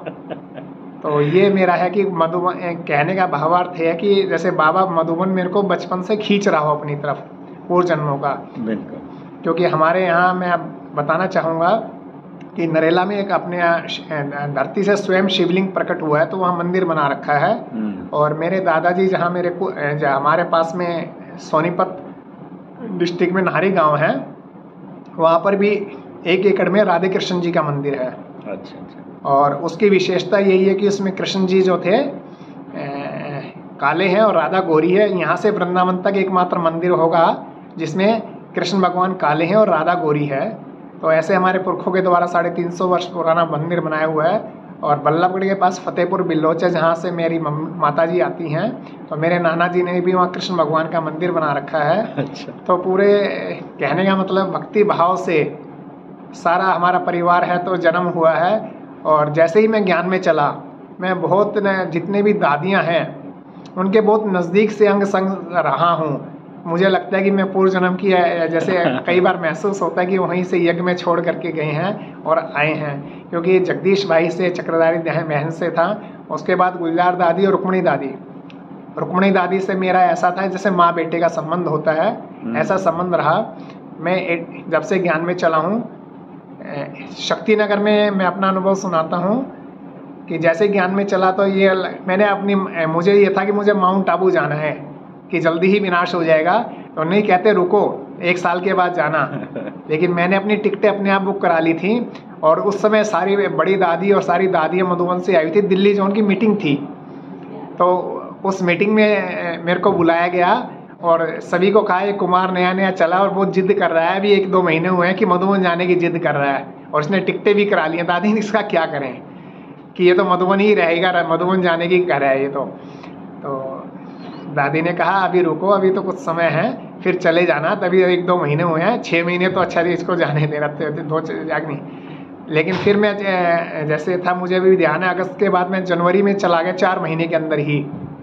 तो ये मेरा है कि मधुबन कहने का भावार्थ है कि जैसे बाबा मधुबन मेरे को बचपन से खींच रहा हो अपनी तरफ़ पूर्व जन्मों का। बिल्कुल। क्योंकि हमारे यहाँ मैं अब बताना चाहूँगा कि नरेला में एक अपने धरती से स्वयं शिवलिंग प्रकट हुआ है तो वहाँ मंदिर बना रखा है। हम्म, और मेरे दादाजी जहाँ मेरे को हमारे पास में सोनीपत डिस्ट्रिक्ट में नाहरी गाँव है वहाँ पर भी एक एकड़ में राधे कृष्ण जी का मंदिर है। अच्छा अच्छा। और उसकी विशेषता यही है कि उसमें कृष्ण जी जो थे ए, काले हैं और राधा गोरी है। यहाँ से वृंदावन तक एकमात्र मंदिर होगा जिसमें कृष्ण भगवान काले हैं और राधा गोरी है। तो ऐसे हमारे पुरखों के द्वारा साढ़े तीन सौ वर्ष पुराना मंदिर बनाया हुआ है। और बल्लभगढ़ के पास फतेहपुर बिल्लोच है जहाँ से मेरी माता जी आती हैं। तो मेरे नाना जी ने भी वहाँ कृष्ण भगवान का मंदिर बना रखा है। अच्छा। तो पूरे कहने का मतलब भक्ति भाव से सारा हमारा परिवार है तो जन्म हुआ है। और जैसे ही मैं ज्ञान में चला मैं बहुत जितने भी दादियाँ हैं उनके बहुत नज़दीक से अंग संग रहा हूँ। मुझे लगता है कि मैं पूर्व जन्म की जैसे कई बार महसूस होता है कि वहीं से यज्ञ में छोड़ करके गए हैं और आए हैं। क्योंकि जगदीश भाई से चक्रधारी दह- बहन से था उसके बाद गुलजार दादी और रुक्मणी दादी। रुक्मणी दादी से मेरा ऐसा था जैसे माँ बेटे का संबंध होता है ऐसा संबंध रहा। मैं जब से ज्ञान में चला हूँ शक्ति नगर में मैं अपना अनुभव सुनाता हूँ कि जैसे ज्ञान में चला तो ये मैंने अपनी मुझे ये था कि मुझे माउंट आबू जाना है। कि जल्दी ही विनाश हो जाएगा। तो नहीं कहते रुको एक साल के बाद जाना। लेकिन मैंने अपनी टिकटें अपने आप बुक करा ली थी और उस समय सारी बड़ी दादी और सारी दादियाँ मधुबन से आई थी। दिल्ली जो उनकी मीटिंग थी। तो उस मीटिंग में मेरे को बुलाया गया और सभी को कहा कुमार नया नया चला और बहुत जिद कर रहा है। अभी एक दो महीने हुए हैं कि मधुबन जाने की जिद कर रहा है। और उसने टिकटें भी करा ली हैं। दादी इसका क्या करें? कि ये तो मधुबन ही रहेगा मधुबन जाने की कर है ये तो। दादी ने कहा अभी रुको अभी तो कुछ समय है फिर चले जाना तभी एक दो महीने हुए हैं छः महीने तो अच्छा इसको जाने देना थे दो नहीं लेकिन फिर मैं जैसे था मुझे भी ध्यान है अगस्त के बाद मैं जनवरी में चला गया चार महीने के अंदर ही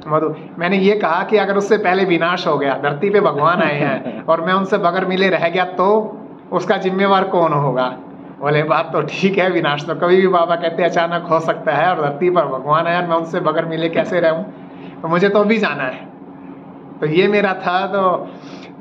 मधु। मैंने ये कहा कि अगर उससे पहले विनाश हो गया धरती पे भगवान आए हैं और मैं उनसे बगैर मिले रह गया तो उसका जिम्मेवार कौन होगा? बोले बात तो ठीक है विनाश तो कभी भी बाबा कहते हैं अचानक हो सकता है और धरती पर भगवान आया और मैं उनसे बगैर मिले कैसे रहूँ? तो मुझे तो अभी जाना है। तो ये मेरा था तो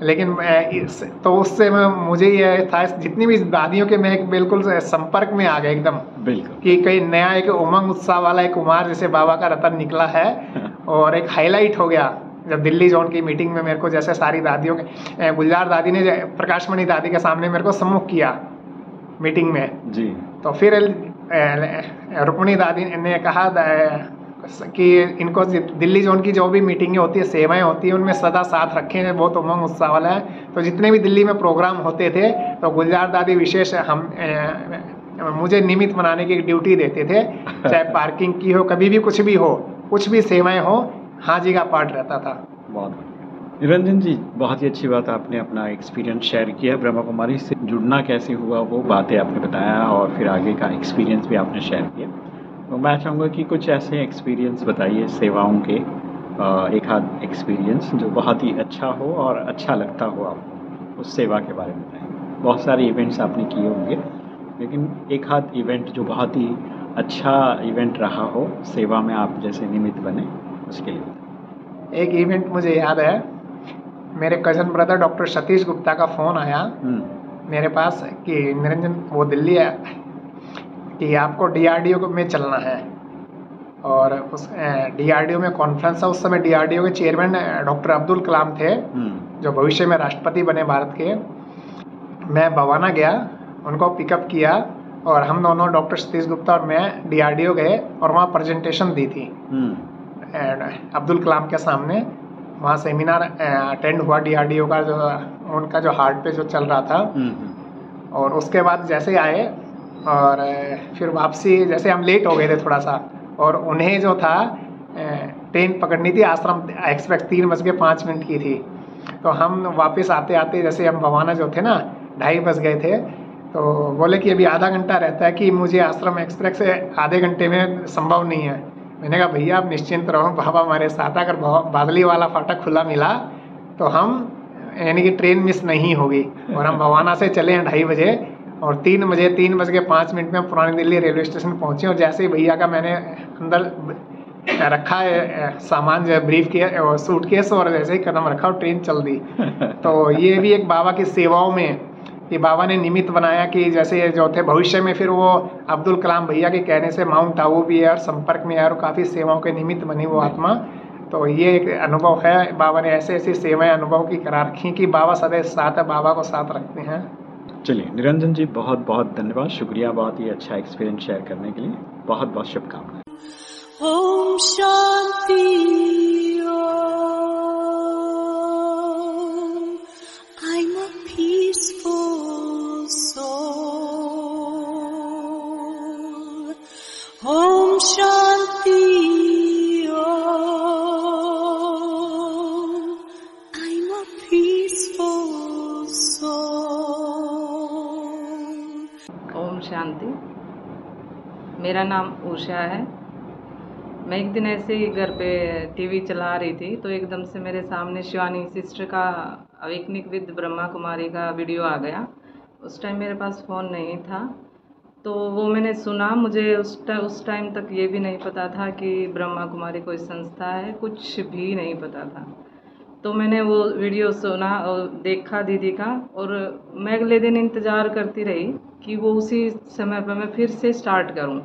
लेकिन इस- तो उससे मैं मुझे ये था जितनी भी दादियों के मैं एक बिल्कुल संपर्क में आ गया एकदम। बिल्कुल। कि कई नया एक उमंग उत्साह वाला एक कुमार जैसे बाबा का रतन निकला है और एक हाईलाइट हो गया जब दिल्ली जोन की मीटिंग में मेरे को जैसे सारी दादियों के गुलजार दादी ने प्रकाशमणि दादी के सामने मेरे को सम्मुख किया मीटिंग में। जी। तो फिर रुक्मणी दादी ने कहा कि इनको दिल्ली जोन की जो भी मीटिंगें होती है सेवाएँ होती है उनमें सदा साथ रखे हैं बहुत उमंग उत्साह वाला है। तो जितने भी दिल्ली में प्रोग्राम होते थे तो गुलजार दादी विशेष हम अ, मुझे निमित्त बनाने की ड्यूटी देते थे। चाहे पार्किंग की हो कभी भी कुछ भी हो कुछ भी सेवाएँ हो हाँ जी का पार्ट रहता था। बहुत निरंजन जी बहुत ही अच्छी बात आपने अपना एक्सपीरियंस शेयर किया। ब्रह्मा कुमारी से जुड़ना कैसे हुआ वो बातें आपने बताया और फिर आगे का एक्सपीरियंस भी आपने शेयर किया। मैं चाहूँगा कि कुछ ऐसे एक्सपीरियंस बताइए सेवाओं के एक हाथ एक्सपीरियंस जो बहुत ही अच्छा हो और अच्छा लगता हो आपको उस सेवा के बारे में बताएँ बहुत सारे इवेंट्स आपने किए होंगे लेकिन एक हाथ इवेंट जो बहुत ही अच्छा इवेंट रहा हो सेवा में आप जैसे निमित्त बने उसके लिए। एक इवेंट मुझे याद है मेरे cousin brother doctor Satish Gupta का फ़ोन आया। हम्म, मेरे पास कि निरंजन वो दिल्ली है। कि आपको डीआरडीओ में चलना है। और उस डीआरडीओ में कॉन्फ्रेंस था उस समय डीआरडीओ के चेयरमैन डॉक्टर अब्दुल कलाम थे हम्म, जो भविष्य में राष्ट्रपति बने भारत के। मैं बवाना गया उनको पिकअप किया और हम दोनों डॉक्टर सतीश गुप्ता और मैं डीआरडीओ गए और वहाँ प्रेजेंटेशन दी थी। हम्म, अब्दुल कलाम के सामने वहाँ सेमिनार अटेंड हुआ डीआरडीओ का जो उनका जो हार्ट पे जो चल रहा था। हम्म, और उसके बाद जैसे ही आए और फिर वापसी, जैसे हम लेट हो गए थे थोड़ा सा, और उन्हें जो था ट्रेन पकड़नी थी, आश्रम एक्सप्रेस तीन बज के पाँच मिनट की थी। तो हम वापस आते आते जैसे हम भवाना जो थे ना, ढाई बज गए थे तो बोले कि अभी आधा घंटा रहता है कि मुझे आश्रम एक्सप्रेस से आधे घंटे में संभव नहीं है। मैंने कहा, भैया, आप निश्चिंत रहो, बाबा हमारे साथ अगर बादली वाला फाटक खुला मिला तो हम, यानी कि ट्रेन मिस नहीं होगी। और हम भवाना से चले हैं ढाई बजे और तीन बजे तीन बज के पाँच मिनट में पुरानी दिल्ली रेलवे स्टेशन पहुँचे और जैसे ही भैया का मैंने अंदर रखा है सामान जो है ब्रीफ के सूट केस और जैसे ही कदम रखा और ट्रेन चल दी। तो ये भी एक बाबा की सेवाओं में कि बाबा ने निमित्त बनाया कि जैसे जो थे भविष्य में फिर वो अब्दुल कलाम भैया के कहने से माउंट आबू भी है और संपर्क में है और काफ़ी सेवाओं के निमित्त बनी वो आत्मा। तो ये एक अनुभव है बाबा ने ऐसे ऐसी सेवाएँ अनुभव की करा रखी कि बाबा सदैव साथ है बाबा को साथ रखते हैं। चलिए, निरंजन जी बहुत बहुत धन्यवाद। शुक्रिया बहुत ही अच्छा एक्सपीरियंस शेयर करने के लिए। बहुत बहुत शुभकामनाएँ। Om शांति। Soul. Om Shanti Om Shanti. मेरा नाम उषा है। मैं एक दिन ऐसे ही घर पे टीवी चला रही थी तो एकदम से मेरे सामने शिवानी सिस्टर का अवेकनिक विद ब्रह्मा कुमारी का वीडियो आ गया। उस टाइम मेरे पास फ़ोन नहीं था। तो वो मैंने सुना मुझे उस टा, उस टाइम तक ये भी नहीं पता था कि ब्रह्मा कुमारी कोई संस्था है कुछ भी नहीं पता था। तो मैंने वो वीडियो सुना और देखा दीदी का और मैं अगले दिन इंतज़ार करती रही कि वो उसी समय पर मैं फिर से स्टार्ट करूँ।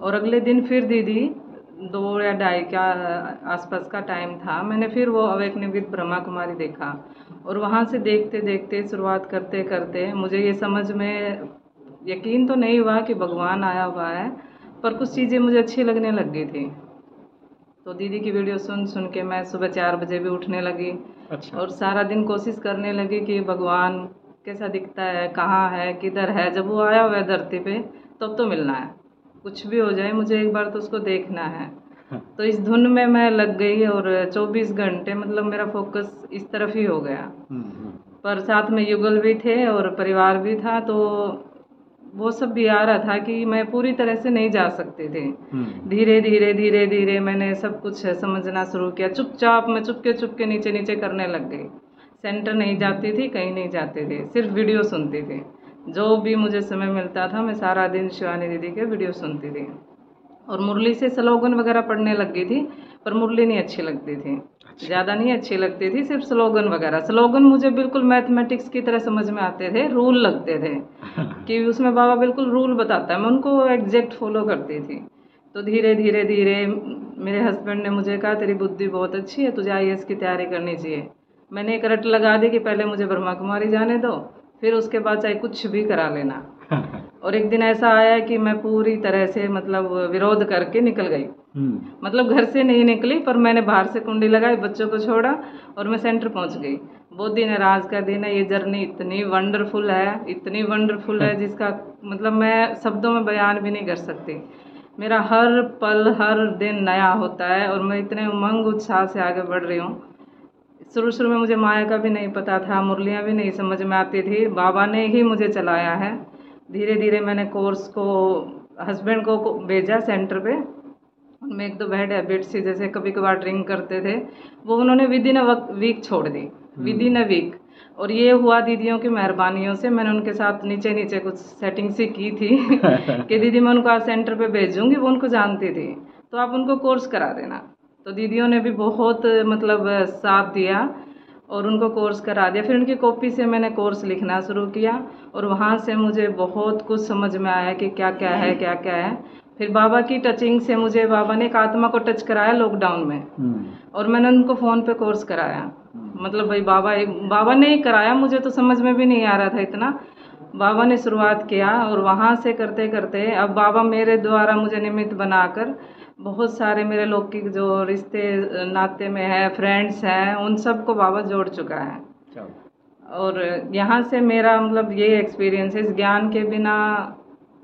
और अगले दिन फिर दीदी दो या ढाई का आसपास का टाइम था मैंने फिर वो अवेकनिंग विद ब्रह्मा कुमारी देखा। और वहाँ से देखते देखते शुरुआत करते करते मुझे ये समझ में यकीन तो नहीं हुआ कि भगवान आया हुआ है पर कुछ चीज़ें मुझे अच्छी लगने लग गई थी। तो दीदी की वीडियो सुन सुन के मैं सुबह चार बजे भी उठने लगी अच्छा। और सारा दिन कोशिश करने लगी कि भगवान कैसा दिखता है कहाँ है किधर है जब वो आया हुआ है धरती पे तब तो मिलना है। कुछ भी हो जाए मुझे एक बार तो उसको देखना है। तो इस धुन में मैं लग गई और 24 घंटे मतलब मेरा फोकस इस तरफ़ ही हो गया। पर साथ में युगल भी थे और परिवार भी था तो वो सब भी आ रहा था कि मैं पूरी तरह से नहीं जा सकती थी। धीरे धीरे धीरे धीरे मैंने सब कुछ समझना शुरू किया। चुपचाप मैं चुपके चुपके नीचे नीचे करने लग गई। सेंटर नहीं जाती थी कहीं नहीं जाती थी। सिर्फ़ वीडियो सुनती थी। जो भी मुझे समय मिलता था मैं सारा दिन शिवानी दीदी के वीडियो सुनती थी। और मुरली से स्लोगन वगैरह पढ़ने लग गई थी पर मुरली नहीं अच्छी लगती थी। ज़्यादा नहीं अच्छी लगती थी सिर्फ़ स्लोगन वगैरह। स्लोगन मुझे बिल्कुल मैथमेटिक्स की तरह समझ में आते थे रूल लगते थे। कि उसमें बाबा बिल्कुल रूल बताता है। मैं उनको एग्जैक्ट फॉलो करती थी। तो धीरे धीरे धीरे मेरे हस्बैंड ने मुझे कहा तेरी बुद्धि बहुत अच्छी है तुझे आईएएस की तैयारी करनी चाहिए। मैंने एक रट लगा दी कि पहले मुझे ब्रह्मा कुमारी जाने दो फिर उसके बाद चाहे कुछ भी करा लेना। और एक दिन ऐसा आया कि मैं पूरी तरह से मतलब विरोध करके निकल गई। मतलब घर से नहीं निकली पर मैंने बाहर से कुंडी लगाई बच्चों को छोड़ा और मैं सेंटर पहुँच गई। वो दिन है राज का दिन है ये जर्नी इतनी वंडरफुल है इतनी वंडरफुल है जिसका मतलब मैं शब्दों में बयान भी नहीं कर सकती। मेरा हर पल हर दिन नया होता है और मैं इतने उमंग उत्साह से आगे बढ़ रही हूँ। शुरू शुरू में मुझे माया का भी नहीं पता था मुरलियाँ भी नहीं समझ में आती थी बाबा ने ही मुझे चलाया है। धीरे धीरे मैंने कोर्स को हस्बैंड को भेजा सेंटर पे। उनमें एक दो बैड हैबिट्स थी जैसे कभी कभार ड्रिंक करते थे। वो उन्होंने विद इन अ वीक छोड़ दी। विद इन अ वीक और ये हुआ दीदियों की मेहरबानियों से। मैंने उनके साथ नीचे नीचे कुछ सेटिंग सी की थी कि दीदी मैं उनको आज सेंटर पे भेजूँगी वो उनको जानती थी। तो आप उनको कोर्स करा देना। तो दीदियों ने भी बहुत मतलब साथ दिया। और उनको कोर्स करा दिया। फिर उनकी कॉपी से मैंने कोर्स लिखना शुरू किया और वहाँ से मुझे बहुत कुछ समझ में आया कि क्या क्या है क्या क्या है। फिर बाबा की टचिंग से मुझे बाबा ने एक आत्मा को टच कराया लॉकडाउन में। और मैंने उनको फ़ोन पे कोर्स कराया। मतलब भाई बाबा एक बाबा ने ही कराया मुझे तो समझ में भी नहीं आ रहा था इतना। बाबा ने शुरुआत किया और वहाँ से करते करते अब बाबा मेरे द्वारा मुझे निमित्त बनाकर बहुत सारे मेरे लौकिक जो रिश्ते नाते में है फ्रेंड्स हैं उन सबको बाबा जोड़ चुका है। और यहाँ से मेरा मतलब ये एक्सपीरियंस है इस ज्ञान के बिना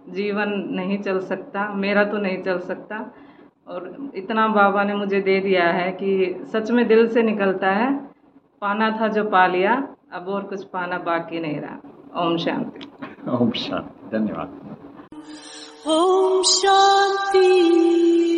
जीवन नहीं चल सकता मेरा तो नहीं चल सकता। और इतना बाबा ने मुझे दे दिया है कि सच में दिल से निकलता है पाना था जो पा लिया अब और कुछ पाना बाकी नहीं रहा। ओम शांति। ओम शांति धन्यवाद। Om Shanti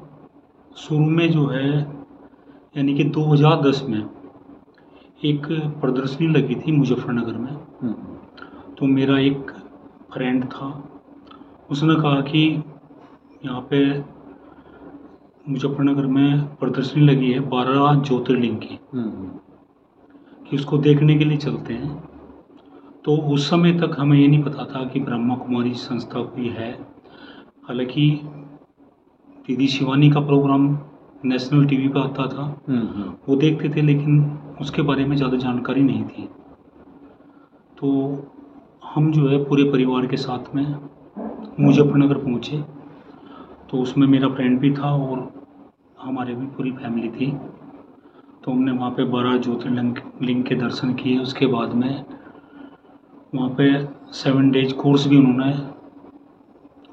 शुरू में जो है यानी कि 2010 में एक प्रदर्शनी लगी थी मुजफ्फरनगर में। तो मेरा एक फ्रेंड था उसने कहा कि यहाँ पे मुजफ्फरनगर में प्रदर्शनी लगी है बारह ज्योतिर्लिंग की कि उसको देखने के लिए चलते हैं। तो उस समय तक हमें ये नहीं पता था कि ब्रह्मा कुमारी संस्था कोई है। हालाँकि दीदी शिवानी का प्रोग्राम नेशनल टीवी पर आता था। वो देखते थे लेकिन उसके बारे में ज़्यादा जानकारी नहीं थी। तो हम जो है पूरे परिवार के साथ में मुजफ्फरनगर पहुँचे। तो उसमें मेरा फ्रेंड भी था और हमारे भी पूरी फैमिली थी। तो हमने वहाँ पे बारह ज्योतिर्लिंग लिंग के दर्शन किए। उसके बाद में वहाँ पे सेवन डेज़ कोर्स भी उन्होंने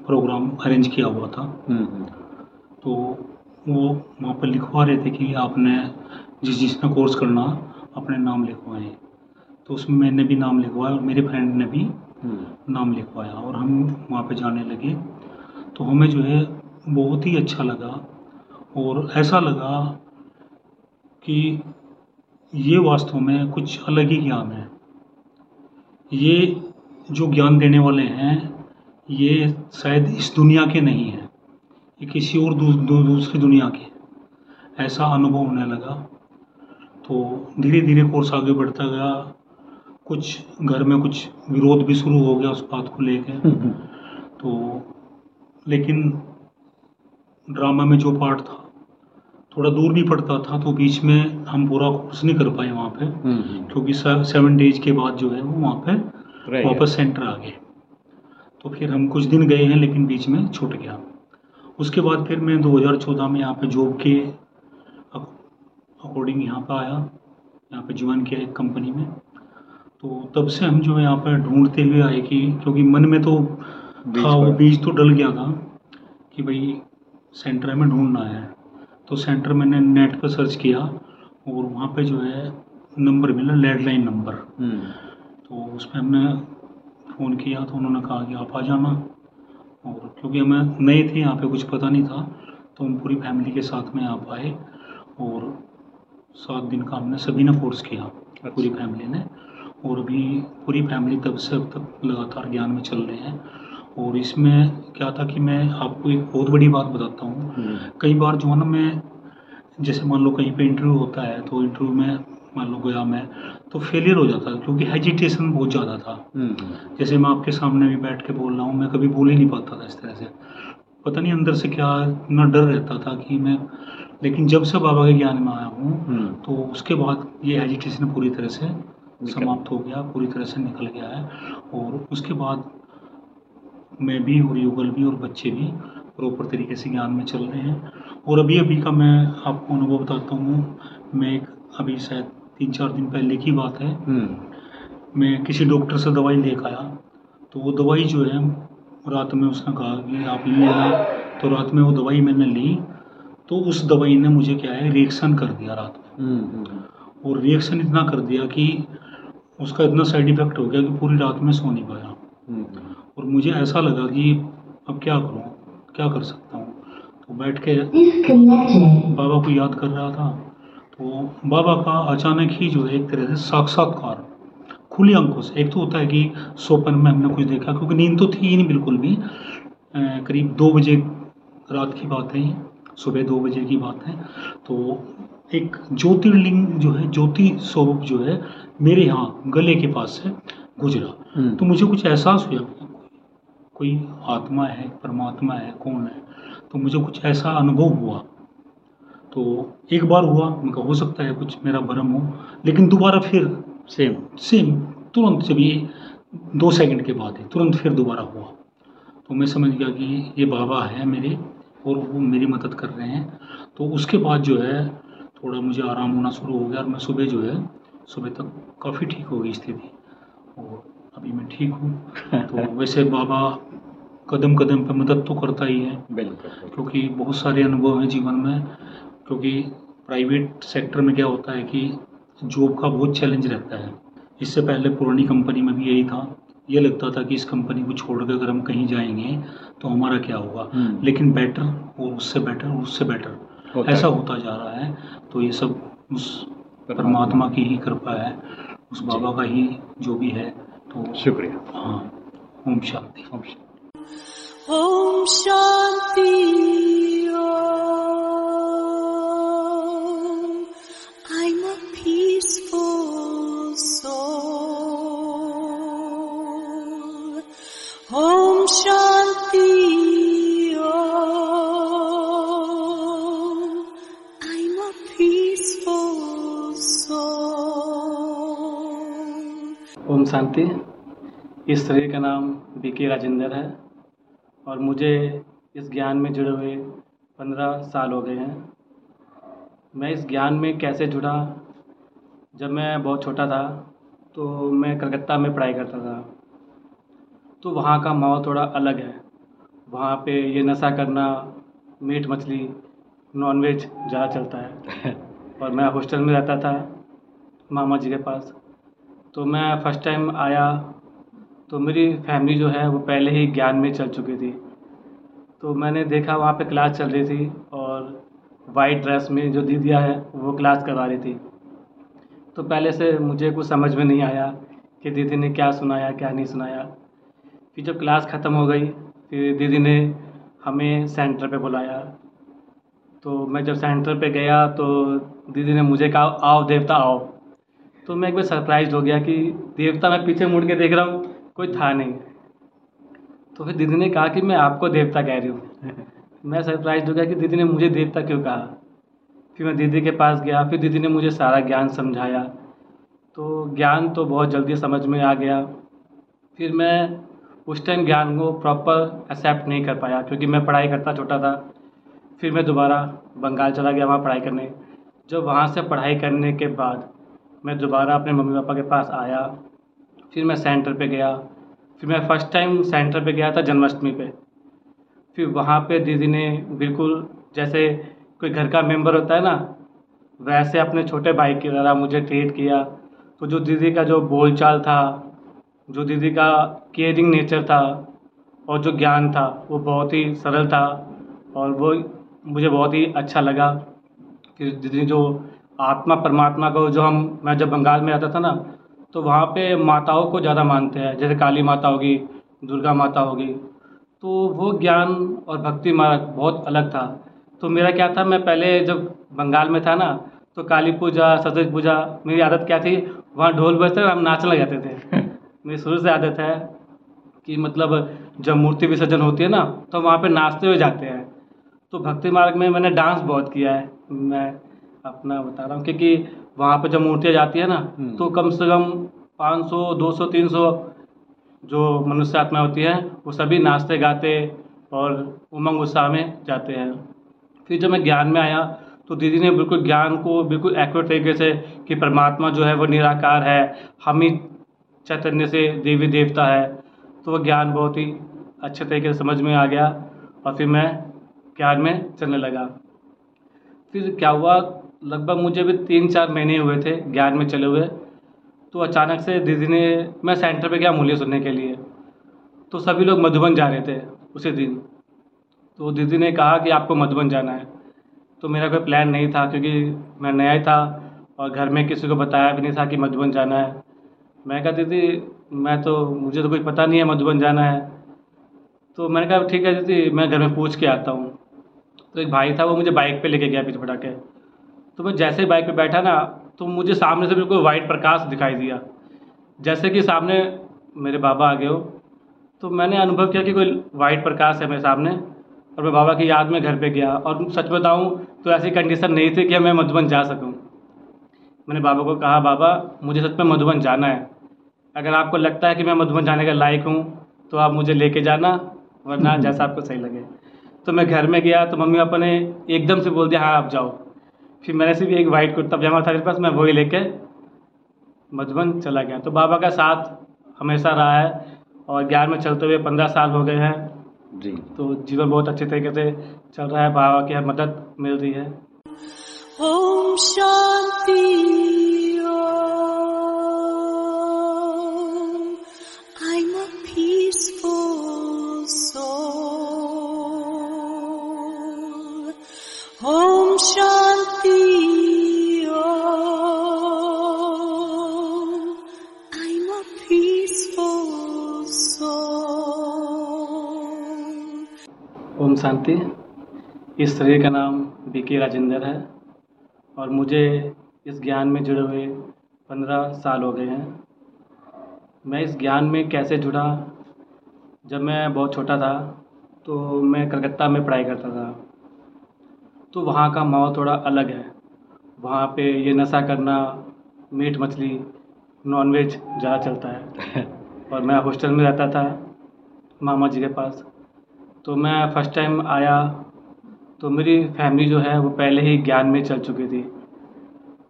प्रोग्राम अरेंज किया हुआ था। तो वो वहाँ पर लिखवा रहे थे कि आपने जिस जिसने कोर्स करना अपने नाम लिखवाएँ। तो उसमें मैंने भी नाम लिखवाया और मेरे फ्रेंड ने भी नाम लिखवाया और हम वहाँ पे जाने लगे। तो हमें जो है बहुत ही अच्छा लगा और ऐसा लगा कि ये वास्तव में कुछ अलग ही ज्ञान है। ये जो ज्ञान देने वाले हैं ये शायद इस दुनिया के नहीं हैं। ये किसी और दू, दू, दूसरी दुनिया के। ऐसा अनुभव होने लगा। तो धीरे धीरे कोर्स आगे बढ़ता गया। कुछ घर में कुछ विरोध भी शुरू हो गया उस बात को लेकर तो लेकिन ड्रामा में जो पार्ट था थोड़ा दूर भी पड़ता था तो बीच में हम पूरा कोर्स नहीं कर पाए वहाँ पे। क्योंकि सेवन डेज़ के बाद जो है वो वहाँ पे वापस सेंटर आ गए। तो फिर हम कुछ दिन गए हैं लेकिन बीच में छूट गया। उसके बाद फिर मैं 2014 में यहाँ पे जॉब के अकॉर्डिंग यहाँ पे आया यहाँ पे ज्वाइन किया एक कंपनी में। तो तब से हम जो है यहाँ पर ढूंढते हुए आए कि क्योंकि मन में तो था वो बीज तो डल गया था कि भाई सेंटर में ढूंढना है। तो सेंटर मैंने नेट पर सर्च किया और वहाँ पे जो है नंबर मिला लैंडलाइन नंबर तो उस पर हमने फ़ोन किया तो उन्होंने कहा कि आप आ जाना। और क्योंकि हमें नए थे यहाँ पे कुछ पता नहीं था तो हम पूरी फैमिली के साथ में आप आए और सात दिन का हमने सभी ने कोर्स किया अच्छा। पूरी फैमिली ने। और अभी पूरी फैमिली तब से अब तक लगातार ज्ञान में चल रहे हैं। और इसमें क्या था कि मैं आपको एक बहुत बड़ी बात बताता हूँ। कई बार जो है ना मैं जैसे मान लो कहीं पे इंटरव्यू होता है तो इंटरव्यू में मान लो गया मैं तो फेलियर हो जाता क्योंकि हेजिटेशन बहुत ज़्यादा था। जैसे मैं आपके सामने भी बैठ के बोल रहा हूँ मैं कभी बोल ही नहीं पाता था इस तरह से। पता नहीं अंदर से क्या इतना डर रहता था कि मैं लेकिन जब से बाबा के ज्ञान में आया हूँ तो उसके बाद ये हेजिटेशन पूरी तरह से समाप्त हो गया पूरी तरह से निकल गया है। और उसके बाद मैं भी और युगल भी और बच्चे भी प्रॉपर तरीके से ज्ञान में चल रहे हैं। और अभी अभी का मैं आपको अनुभव बताता हूँ। मैं एक अभी शायद तीन चार दिन पहले की बात है। मैं किसी डॉक्टर से दवाई लेकर आया तो वो दवाई जो है रात में उसने कहा कि आप ले लेना। तो रात में वो दवाई मैंने ली तो उस दवाई ने मुझे क्या है रिएक्शन कर दिया रात में। और रिएक्शन इतना कर दिया कि उसका इतना साइड इफ़ेक्ट हो गया कि पूरी रात में सो नहीं पाया। और मुझे ऐसा लगा कि अब क्या करूँ क्या कर सकता हूँ? तो बैठ के बाबा को याद कर रहा था। तो बाबा का अचानक ही जो है एक तरह से साक्षात्कार खुली आँखों से। एक तो होता है कि सोपन में हमने कुछ देखा क्योंकि नींद तो थी ही नहीं बिल्कुल भी। अ, करीब दो बजे रात की बात है सुबह दो बजे की बात है। तो एक ज्योतिर्लिंग जो है ज्योति स्वरूप जो है मेरे यहाँ गले के पास से गुजरा। तो मुझे कुछ एहसास हुआ कोई आत्मा है परमात्मा है कौन है? तो मुझे कुछ ऐसा अनुभव हुआ। तो एक बार हुआ मैं हो सकता है कुछ मेरा भ्रम हो। लेकिन दोबारा फिर सेम सेम तुरंत जब ये दो सेकंड के बाद है तुरंत फिर दोबारा हुआ। तो मैं समझ गया कि ये बाबा है मेरे और वो मेरी मदद कर रहे हैं। तो उसके बाद जो है थोड़ा मुझे आराम होना शुरू हो गया और मैं सुबह जो है सुबह तक काफ़ी ठीक हो गई स्थिति। और अभी मैं ठीक हूँ। तो वैसे बाबा कदम कदम पे मदद तो करता ही है। बिल्कुल। क्योंकि बहुत सारे अनुभव हैं जीवन में। क्योंकि प्राइवेट सेक्टर में क्या होता है कि जॉब का बहुत चैलेंज रहता है। इससे पहले पुरानी कंपनी में भी यही था। ये लगता था कि इस कंपनी को छोड़कर अगर हम कहीं जाएँगे तो हमारा क्या होगा? हम्म। लेकिन बेटर और उससे बेटर और उससे बेटर होता ऐसा होता जा रहा है। तो ये सब उस परमात्मा। की ही कृपा है। उस बाबा का ही जो भी है तो शुक्रिया। हाँ ओम शांति। ओम शांति। शांति। इस शरीर का नाम बी के राजेंद्र है और मुझे इस ज्ञान में जुड़े हुए पंद्रह साल हो गए हैं। मैं इस ज्ञान में कैसे जुड़ा? जब मैं बहुत छोटा था तो मैं कलकत्ता में पढ़ाई करता था। तो वहाँ का माहौल थोड़ा अलग है। वहाँ पे ये नशा करना मीट मछली नॉनवेज ज़्यादा चलता है। और मैं हॉस्टल में रहता था मामा जी के पास। तो मैं फ़र्स्ट टाइम आया तो मेरी फैमिली जो है वो पहले ही ज्ञान में चल चुकी थी। तो मैंने देखा वहाँ पे क्लास चल रही थी और वाइट ड्रेस में जो दीदियाँ हैं, वो क्लास करवा रही थी। तो पहले से मुझे कुछ समझ में नहीं आया कि दीदी ने क्या सुनाया, क्या नहीं सुनाया। फिर जब क्लास ख़त्म हो गई, फिर दीदी ने हमें सेंटर पे बुलाया। तो मैं जब सेंटर पे गया तो दीदी ने मुझे कहा, आओ देवता, आओ। तो मैं एक बार सरप्राइज़ हो गया कि देवता मैं पीछे मुड़ के देख रहा हूँ कोई था नहीं। तो फिर दीदी ने कहा कि मैं आपको देवता कह रही हूँ। मैं सरप्राइज़ हो गया कि दीदी ने मुझे देवता क्यों कहा? फिर मैं दीदी के पास गया फिर दीदी ने मुझे सारा ज्ञान समझाया। तो ज्ञान तो बहुत जल्दी समझ में आ गया। फिर मैं उस टाइम ज्ञान को प्रॉपर एक्सेप्ट नहीं कर पाया क्योंकि मैं पढ़ाई करता छोटा था। फिर मैं दोबारा बंगाल चला गया वहाँ पढ़ाई करने। जब वहाँ से पढ़ाई करने के बाद मैं दोबारा अपने मम्मी पापा के पास आया, फिर मैं सेंटर पे गया, फिर मैं फ़र्स्ट टाइम सेंटर पे गया था जन्माष्टमी पे। फिर वहाँ पे दीदी ने बिल्कुल जैसे कोई घर का मेंबर होता है ना, वैसे अपने छोटे भाई की तरह मुझे ट्रीट किया। तो जो दीदी का जो बोलचाल था, जो दीदी का केयरिंग नेचर था और जो ज्ञान था, वो बहुत ही सरल था और वो मुझे बहुत ही अच्छा लगा कि दीदी जो आत्मा परमात्मा को जो हम मैं जब बंगाल में रहता था ना तो वहाँ पे माताओं को ज़्यादा मानते हैं जैसे काली माता होगी दुर्गा माता होगी। तो वो ज्ञान और भक्ति मार्ग बहुत अलग था। तो मेरा क्या था मैं पहले जब बंगाल में था ना तो काली पूजा सरस्वती पूजा मेरी आदत क्या थी वहाँ ढोल बजते हम नाचने लग जाते थे। मेरी शुरू से आदत है कि मतलब जब मूर्ति विसर्जन होती है ना तो वहाँ पे नाचते हुए जाते हैं। तो भक्ति मार्ग में मैंने डांस बहुत किया है। मैं अपना बता रहा हूँ क्योंकि वहाँ पर जब मूर्तियाँ जाती है ना तो कम से कम 500 200 300 जो मनुष्य आत्मा होती है वो सभी नाचते गाते और उमंग उत्साह में जाते हैं। फिर जब मैं ज्ञान में आया तो दीदी ने बिल्कुल ज्ञान को बिल्कुल एक्यूरेट तरीके से कि परमात्मा जो है वो निराकार है हम ही चैतन्य से देवी देवता है तो वह ज्ञान बहुत ही अच्छे तरीके से समझ में आ गया और फिर मैं ज्ञान में चलने लगा। फिर क्या हुआ लगभग मुझे भी तीन चार महीने हुए थे ज्ञान में चले हुए। तो अचानक से दीदी ने, मैं सेंटर पे गया मूल्य सुनने के लिए। तो सभी लोग मधुबन जा रहे थे उसी दिन। तो दीदी ने कहा कि आपको मधुबन जाना है। तो मेरा कोई प्लान नहीं था क्योंकि मैं नया ही था और घर में किसी को बताया भी नहीं था कि मधुबन जाना है। मैं कहा, दीदी, मैं तो मुझे तो कुछ पता नहीं है मधुबन जाना है। तो मैंने कहा, ठीक है दीदी, मैं घर में पूछ के आता हूँ। तो एक भाई था, वो मुझे बाइक पे लेके गया पीछे पटा के तो मैं जैसे ही बाइक पे बैठा ना तो मुझे सामने से बिल्कुल वाइट प्रकाश दिखाई दिया। जैसे कि सामने मेरे बाबा आ गए हो। तो मैंने अनुभव किया कि कोई वाइट प्रकाश है मेरे सामने, और मैं बाबा की याद में घर पे गया। और सच बताऊँ तो ऐसी कंडीशन नहीं थी कि मैं मधुबन जा सकूँ। मैंने बाबा को कहा, बाबा, मुझे सच में मधुबन जाना है। अगर आपको लगता है कि मैं मधुबन जाने का लायक हूँ तो आप मुझे लेके जाना, वरना जैसा आपको सही लगे। तो मैं घर में गया तो मम्मी पापा ने एकदम से बोल दिया हाँ आप जाओ। फिर मैंने से भी एक वाइट कुर्ता पजामा था मेरे पास मैं वही लेके मधुबन चला गया। तो बाबा का साथ हमेशा रहा है और ज्ञान में चलते हुए पंद्रह साल हो गए हैं। जी। तो जीवन बहुत अच्छे तरीके से चल रहा है। बाबा की मदद मिल रही है। ओम Shanti शांति इस शरीर का नाम बी के राजेंद्र है और मुझे इस ज्ञान में जुड़े हुए पंद्रह साल हो गए हैं। मैं इस ज्ञान में कैसे जुड़ा? जब मैं बहुत छोटा था तो मैं कलकत्ता में पढ़ाई करता था। तो वहाँ का माहौल थोड़ा अलग है। वहाँ पे ये नशा करना मीट मछली नॉनवेज ज़्यादा चलता है। और मैं हॉस्टल में रहता था मामा जी के पास। तो मैं फ़र्स्ट टाइम आया तो मेरी फैमिली जो है वो पहले ही ज्ञान में चल चुकी थी।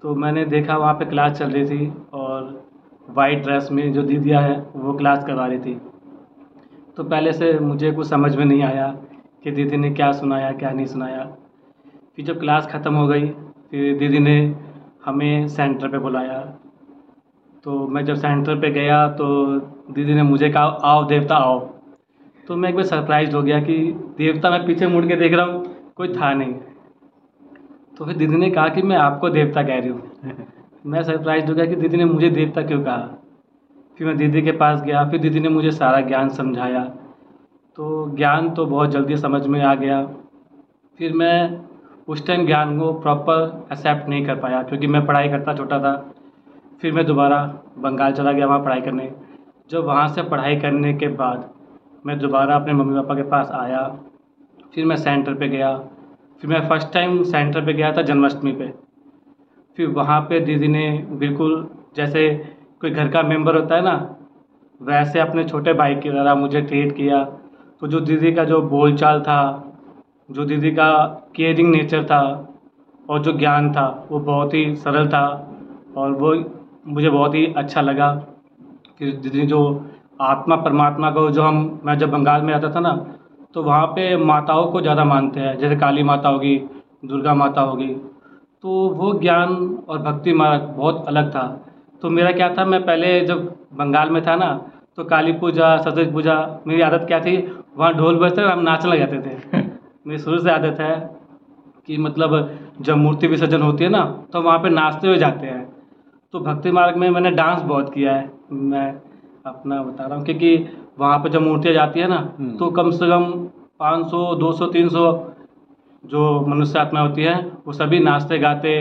तो मैंने देखा वहाँ पे क्लास चल रही थी और वाइट ड्रेस में जो दीदियाँ है, वो क्लास करवा रही थी। तो पहले से मुझे कुछ समझ में नहीं आया कि दीदी ने क्या सुनाया, क्या नहीं सुनाया। फिर जब क्लास ख़त्म हो गई, फिर दीदी ने हमें सेंटर पे बुलाया। तो मैं जब सेंटर पे गया तो दीदी ने मुझे कहा, आओ देवता, आओ। तो मैं एक बार सरप्राइज़ हो गया कि देवता मैं पीछे मुड़ के देख रहा हूँ कोई था नहीं। तो फिर दीदी ने कहा कि मैं आपको देवता कह रही हूँ। मैं सरप्राइज़ हो गया कि दीदी ने मुझे देवता क्यों कहा? फिर मैं दीदी के पास गया फिर दीदी ने मुझे सारा ज्ञान समझाया। तो ज्ञान तो बहुत जल्दी समझ में आ गया। फिर मैं उस टाइम ज्ञान को प्रॉपर एक्सेप्ट नहीं कर पाया क्योंकि मैं पढ़ाई करता छोटा था। फिर मैं दोबारा बंगाल चला गया वहाँ पढ़ाई करने। जब वहाँ से पढ़ाई करने के बाद मैं दोबारा अपने मम्मी पापा के पास आया, फिर मैं सेंटर पे गया, फिर मैं फ़र्स्ट टाइम सेंटर पे गया था जन्माष्टमी पे। फिर वहाँ पे दीदी ने बिल्कुल जैसे कोई घर का मेंबर होता है ना, वैसे अपने छोटे भाई की तरह मुझे ट्रीट किया। तो जो दीदी का जो बोलचाल था, जो दीदी का केयरिंग नेचर था और जो ज्ञान था, वो बहुत ही सरल था और वो मुझे बहुत ही अच्छा लगा कि दीदी जो आत्मा परमात्मा को जो हम मैं जब बंगाल में रहता था ना तो वहाँ पे माताओं को ज़्यादा मानते हैं जैसे काली माता होगी दुर्गा माता होगी। तो वो ज्ञान और भक्ति मार्ग बहुत अलग था। तो मेरा क्या था मैं पहले जब बंगाल में था ना तो काली पूजा सरस्वती पूजा मेरी आदत क्या थी वहाँ ढोल बजते हम नाचने लग जाते थे। मेरी शुरू से आदत है कि मतलब जब मूर्ति विसर्जन होती है ना तो वहाँ पे नाचते हुए जाते हैं। तो भक्ति मार्ग में मैंने डांस बहुत किया है। मैं अपना बता रहा हूँ क्योंकि वहाँ पर जब मूर्तियाँ जाती है ना तो कम से कम 500 200 300 जो मनुष्य आत्मा होती है वो सभी नाचते गाते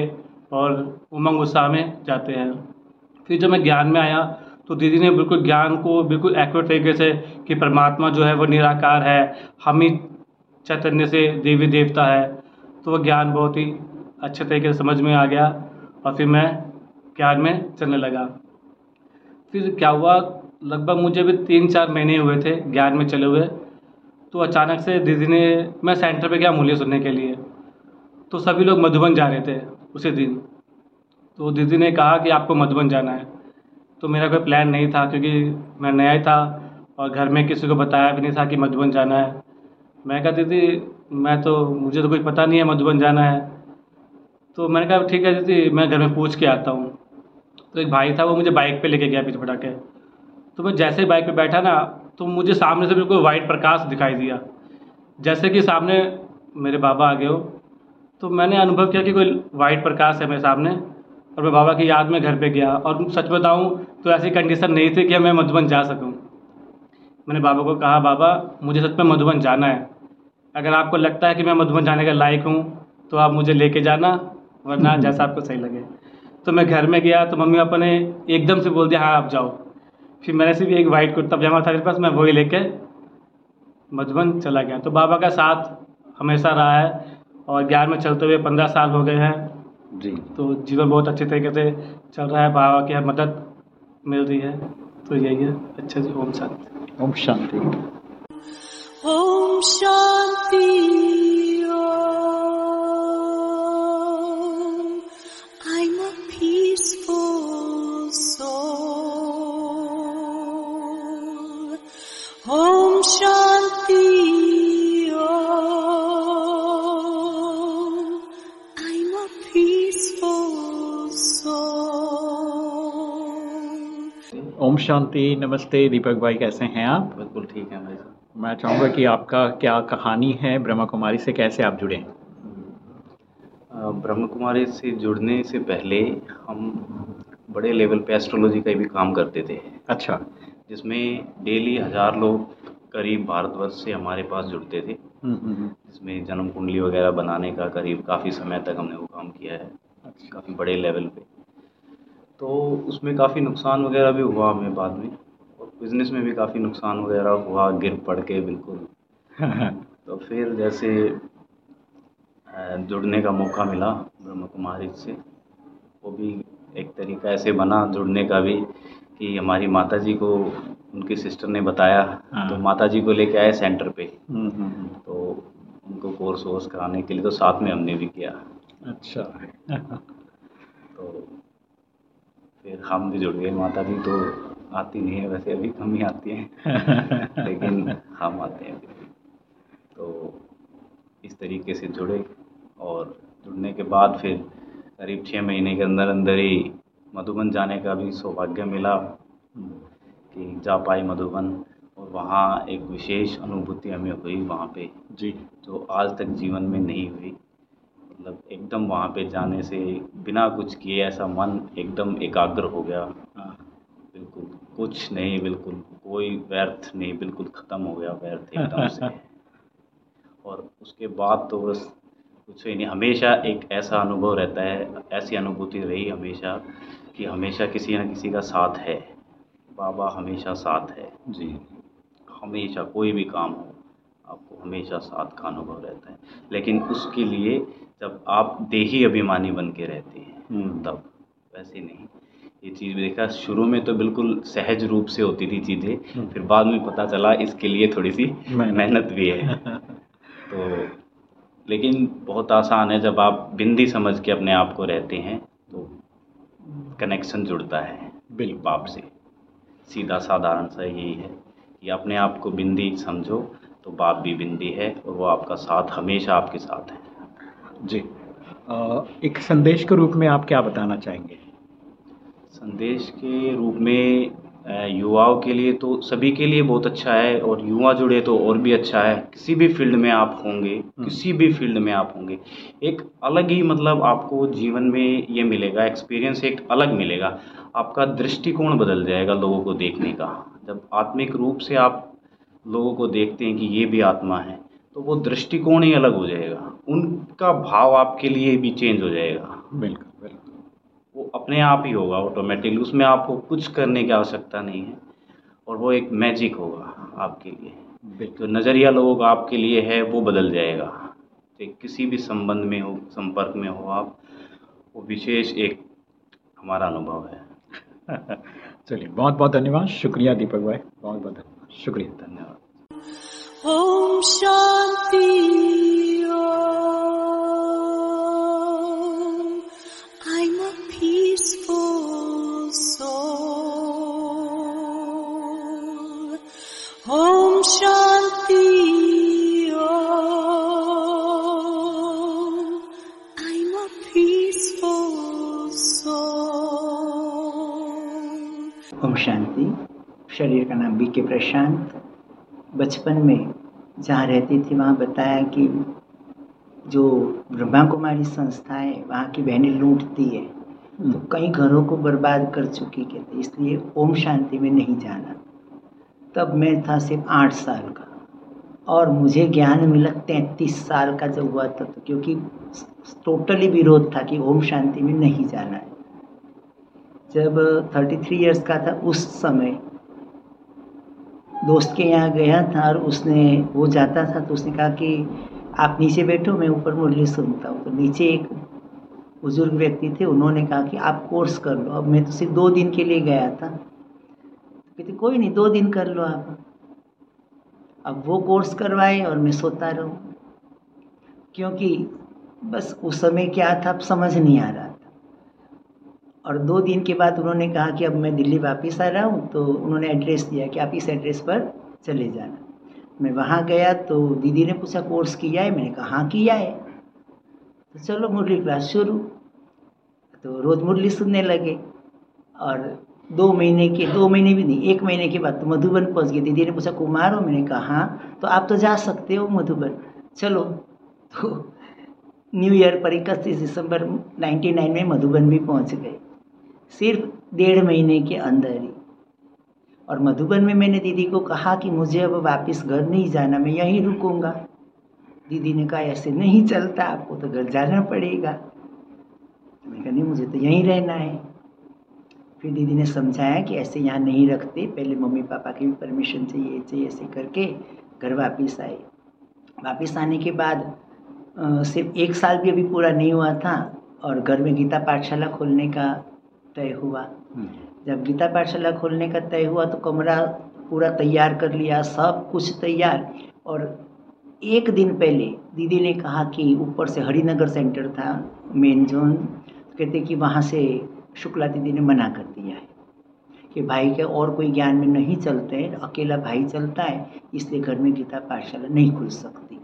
और उमंग उत्साह में जाते हैं। फिर जब मैं ज्ञान में आया तो दीदी ने बिल्कुल ज्ञान को बिल्कुल एक्यूरेट तरीके से कि परमात्मा जो है वो निराकार है हम ही चैतन्य से देवी देवता है तो वह ज्ञान बहुत ही अच्छे तरीके से समझ में आ गया और फिर मैं ज्ञान में चलने लगा। फिर क्या हुआ लगभग मुझे भी तीन चार महीने हुए थे ज्ञान में चले हुए। तो अचानक से दीदी ने, मैं सेंटर पे गया मूल्य सुनने के लिए। तो सभी लोग मधुबन जा रहे थे उसी दिन। तो दीदी ने कहा कि आपको मधुबन जाना है। तो मेरा कोई प्लान नहीं था क्योंकि मैं नया ही था और घर में किसी को बताया भी नहीं था कि मधुबन जाना है। मैं कहा, दीदी, मैं तो मुझे तो कुछ पता नहीं है मधुबन जाना है। तो मैंने कहा, ठीक है दीदी, मैं घर में पूछ के आता हूँ। तो एक भाई था, वो मुझे बाइक पे लेके गया पीछे पटा के तो मैं जैसे ही बाइक पे बैठा ना तो मुझे सामने से बिल्कुल वाइट प्रकाश दिखाई दिया। जैसे कि सामने मेरे बाबा आ गए हो तो मैंने अनुभव किया कि कोई वाइट प्रकाश है मेरे सामने, और मैं बाबा की याद में घर पे गया। और सच बताऊँ तो ऐसी कंडीशन नहीं थी कि मैं मधुबन जा सकूँ। मैंने बाबा को कहा, बाबा, मुझे सच में मधुबन जाना है। अगर आपको लगता है कि मैं मधुबन जाने का लायक हूँ तो आप मुझे लेके जाना, वरना जैसा आपको सही लगे। तो मैं घर में गया तो मम्मी पापा ने एकदम से बोल दिया हाँ आप जाओ। फिर मैंने सिर्फ़ एक वाइट कुर्ता पजामा था मेरे पास मैं वही लेके मधुबन चला गया। तो बाबा का साथ हमेशा रहा है और ज्ञान में चलते हुए पंद्रह साल हो गए हैं। जी। तो जीवन बहुत अच्छे तरीके से चल रहा है। बाबा की मदद मिल रही है। तो यही है। अच्छा जी ओम शांति। ओम शांति। Om Shanti ओम शांति नमस्ते। दीपक भाई कैसे हैं आप? बिल्कुल ठीक है भाई साहब। मैं चाहूँगा कि आपका क्या कहानी है ब्रह्मा कुमारी से कैसे आप जुड़े? ब्रह्म कुमारी से जुड़ने से पहले हम बड़े लेवल पे एस्ट्रोलॉजी का भी काम करते थे। अच्छा। जिसमें डेली हज़ार लोग करीब भारतवर्ष से हमारे पास जुड़ते थे। हम्म, हम्म, हम्म। जिसमें जन्म कुंडली वगैरह बनाने का करीब काफ़ी समय तक हमने वो काम किया है। काफ़ी बड़े लेवल पे। तो उसमें काफ़ी नुकसान वगैरह भी हुआ हमें बाद में। और बिज़नेस में भी काफ़ी नुकसान वगैरह हुआ गिर पड़ के बिल्कुल। तो फिर जैसे जुड़ने का मौका मिला ब्रह्म कुमारी से। वो भी एक तरीका ऐसे बना जुड़ने का भी कि हमारी माता जी को उनकी सिस्टर ने बताया। हाँ। तो माता जी को लेके आए सेंटर पे। हम्म, हम्म, हम्म। तो उनको कोर्स वोर्स कराने के लिए तो साथ में हमने भी किया। अच्छा। हम भी जुड़ गए माता जी तो आती नहीं है वैसे अभी कम ही आती हैं। लेकिन हम आते हैं तो इस तरीके से जुड़े और जुड़ने के बाद फिर करीब छः महीने के अंदर अंदर ही मधुबन जाने का भी सौभाग्य मिला कि जा पाए मधुबन और वहाँ एक विशेष अनुभूति हमें हुई वहाँ पे जी। जो आज तक जीवन में नहीं हुई। मतलब एकदम वहाँ पे जाने से बिना कुछ किए ऐसा मन एकदम एकाग्र हो गया। हाँ। बिल्कुल। कुछ नहीं बिल्कुल। कोई व्यर्थ नहीं बिल्कुल ख़त्म हो गया व्यर्थ एकदम से। और उसके बाद तो बस कुछ ही नहीं हमेशा एक ऐसा अनुभव रहता है ऐसी अनुभूति रही हमेशा कि हमेशा किसी न किसी का साथ है। बाबा हमेशा साथ है। जी। हमेशा कोई भी काम हो आपको हमेशा साथ का अनुभव रहता है। लेकिन उसके लिए जब आप देही अभिमानी बन के रहते हैं तब। वैसे नहीं। ये चीज़ भी देखा शुरू में तो बिल्कुल सहज रूप से होती थी चीज़ें फिर बाद में पता चला इसके लिए थोड़ी सी मेहनत। भी है। तो लेकिन बहुत आसान है जब आप बिंदी समझ के अपने आप को रहते हैं तो कनेक्शन जुड़ता है बिल्कुल। बाप से। सीधा साधारण सा यही है कि अपने आप को बिंदी समझो तो बाप भी बिंदी है और वो आपका साथ हमेशा आपके साथ है। जी। एक संदेश के रूप में आप क्या बताना चाहेंगे? संदेश के रूप में युवाओं के लिए तो सभी के लिए बहुत अच्छा है और युवा जुड़े तो और भी अच्छा है। किसी भी फ़ील्ड में आप होंगे किसी भी फ़ील्ड में आप होंगे एक अलग ही मतलब आपको जीवन में ये मिलेगा एक्सपीरियंस एक अलग मिलेगा। आपका दृष्टिकोण बदल जाएगा लोगों को देखने का। जब आत्मिक रूप से आप लोगों को देखते हैं कि ये भी आत्मा है तो वो दृष्टिकोण ही अलग हो जाएगा। उनका भाव आपके लिए भी चेंज हो जाएगा। बिल्कुल बिल्कुल। वो अपने आप ही होगा ऑटोमेटिकली उसमें आपको कुछ करने की आवश्यकता नहीं है और वो एक मैजिक होगा आपके लिए। जो नज़रिया लोगों का आपके लिए है वो बदल जाएगा। चाहे किसी भी संबंध में हो संपर्क में हो आप वो विशेष एक हमारा अनुभव है। चलिए बहुत बहुत धन्यवाद। शुक्रिया दीपक भाई। बहुत बहुत धन्यवाद। शुक्रिया। धन्यवाद। Om Shanti Om Shanti Om. I'm a peaceful soul. Om Shanti शरीर का नाम बी के प्रशांत बचपन में जहाँ रहती थी वहाँ बताया कि जो ब्रह्मा कुमारी संस्था है वहाँ की बहनें लूटती है तो कई घरों को बर्बाद कर चुकी कहते इसलिए ओम शांति में नहीं जाना तब मैं था सिर्फ़ आठ साल का। और मुझे ज्ञान मिला तैंतीस साल का जब हुआ था तो क्योंकि टोटली विरोध था कि ओम शांति में नहीं जाना है। जब थर्टी थ्री ईयर्स का था, उस समय दोस्त के यहाँ गया था और उसने, वो जाता था तो उसने कहा कि आप नीचे बैठो, मैं ऊपर मुरली सुनता हूँ। तो नीचे एक बुज़ुर्ग व्यक्ति थे, उन्होंने कहा कि आप कोर्स कर लो। अब मैं तो सिर्फ़ दो दिन के लिए गया था। कहते, कोई नहीं, दो दिन कर लो आप। अब वो कोर्स करवाए और मैं सोता रहूँ। क्योंकि बस उस समय क्या था, अब समझ नहीं आ रहा था। और दो दिन के बाद उन्होंने कहा कि अब मैं दिल्ली वापस आ रहा हूँ तो उन्होंने एड्रेस दिया कि आप इस एड्रेस पर चले जाना। मैं वहाँ गया तो दीदी ने पूछा कोर्स किया है? मैंने कहा हाँ किया है। तो चलो मुरली क्लास शुरू। तो रोज़ मुरली सुनने लगे और दो महीने के, दो महीने भी नहीं, एक महीने के बाद तो मधुबन पहुँच गए दीदी ने पूछा, कुमार हो? मैंने कहा हाँ। तो आप तो जा सकते हो मधुबन। चलो तो न्यू ईयर पर इकतीस दिसंबर 99 में मधुबन भी पहुँच गए। सिर्फ़ डेढ़ महीने के अंदर ही। और मधुबन में मैंने दीदी को कहा कि मुझे अब वापस घर नहीं जाना, मैं यहीं रुकूँगा। दीदी ने कहा, ऐसे नहीं चलता, आपको तो घर जाना पड़ेगा। मैंने कहा, नहीं, मुझे तो यहीं रहना है। फिर दीदी ने समझाया कि ऐसे यहाँ नहीं रखते। पहले मम्मी पापा की भी परमिशन चाहिए चाहिए ऐसे करके घर वापस आए। वापस आने के बाद सिर्फ़ एक साल भी अभी पूरा नहीं हुआ था और घर में गीता पाठशाला खोलने का तय हुआ। जब गीता पाठशाला खोलने का तय हुआ तो कमरा पूरा तैयार कर लिया सब कुछ तैयार और एक दिन पहले दीदी ने कहा कि ऊपर से हरिनगर सेंटर था मेन जोन कहते कि वहाँ से शुक्ला दीदी ने मना कर दिया है कि भाई के और कोई ज्ञान में नहीं चलते हैं अकेला भाई चलता है इसलिए घर में गीता पाठशाला नहीं खुल सकती।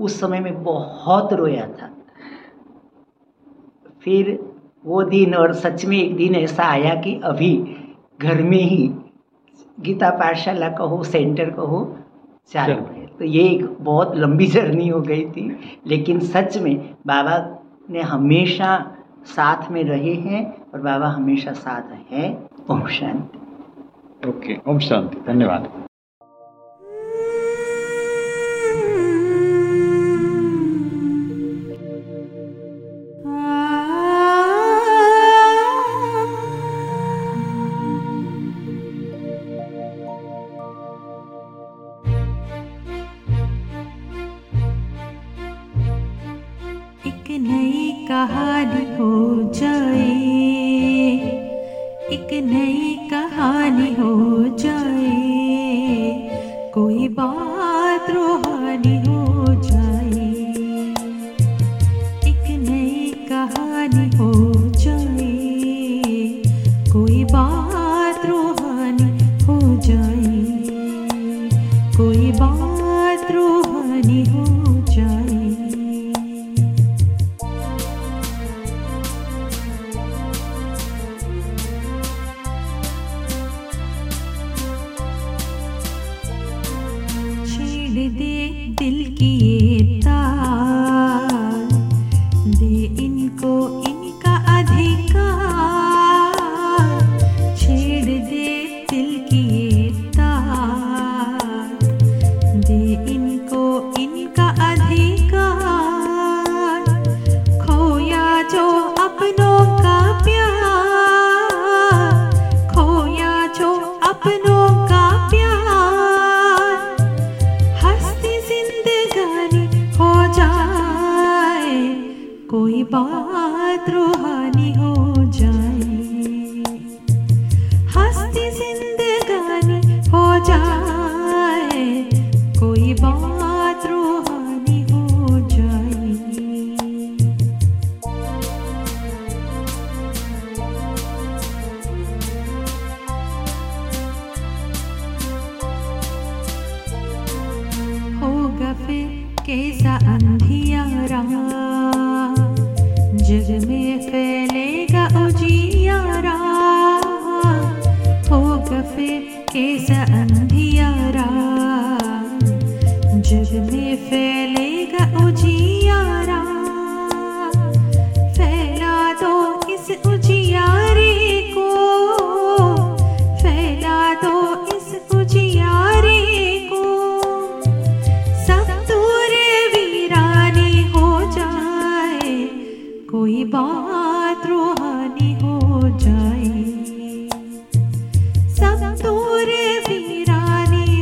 उस समय में बहुत रोया था। फिर वो दिन और सच में एक दिन ऐसा आया कि अभी घर में ही गीता पाठशाला कहो सेंटर कहो चालू है। तो ये एक बहुत लंबी जर्नी हो गई थी लेकिन सच में बाबा ने हमेशा साथ में रहे हैं और बाबा हमेशा साथ है। ओम शांति। ओके, ओम शांति। धन्यवाद।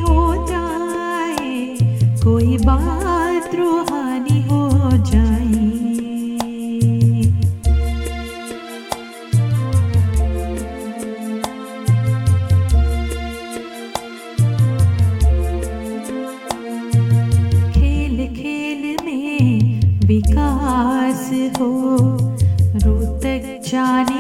हो जाए कोई बात रूहानी हो जाए। खेल खेल में विकास हो रोतक जाने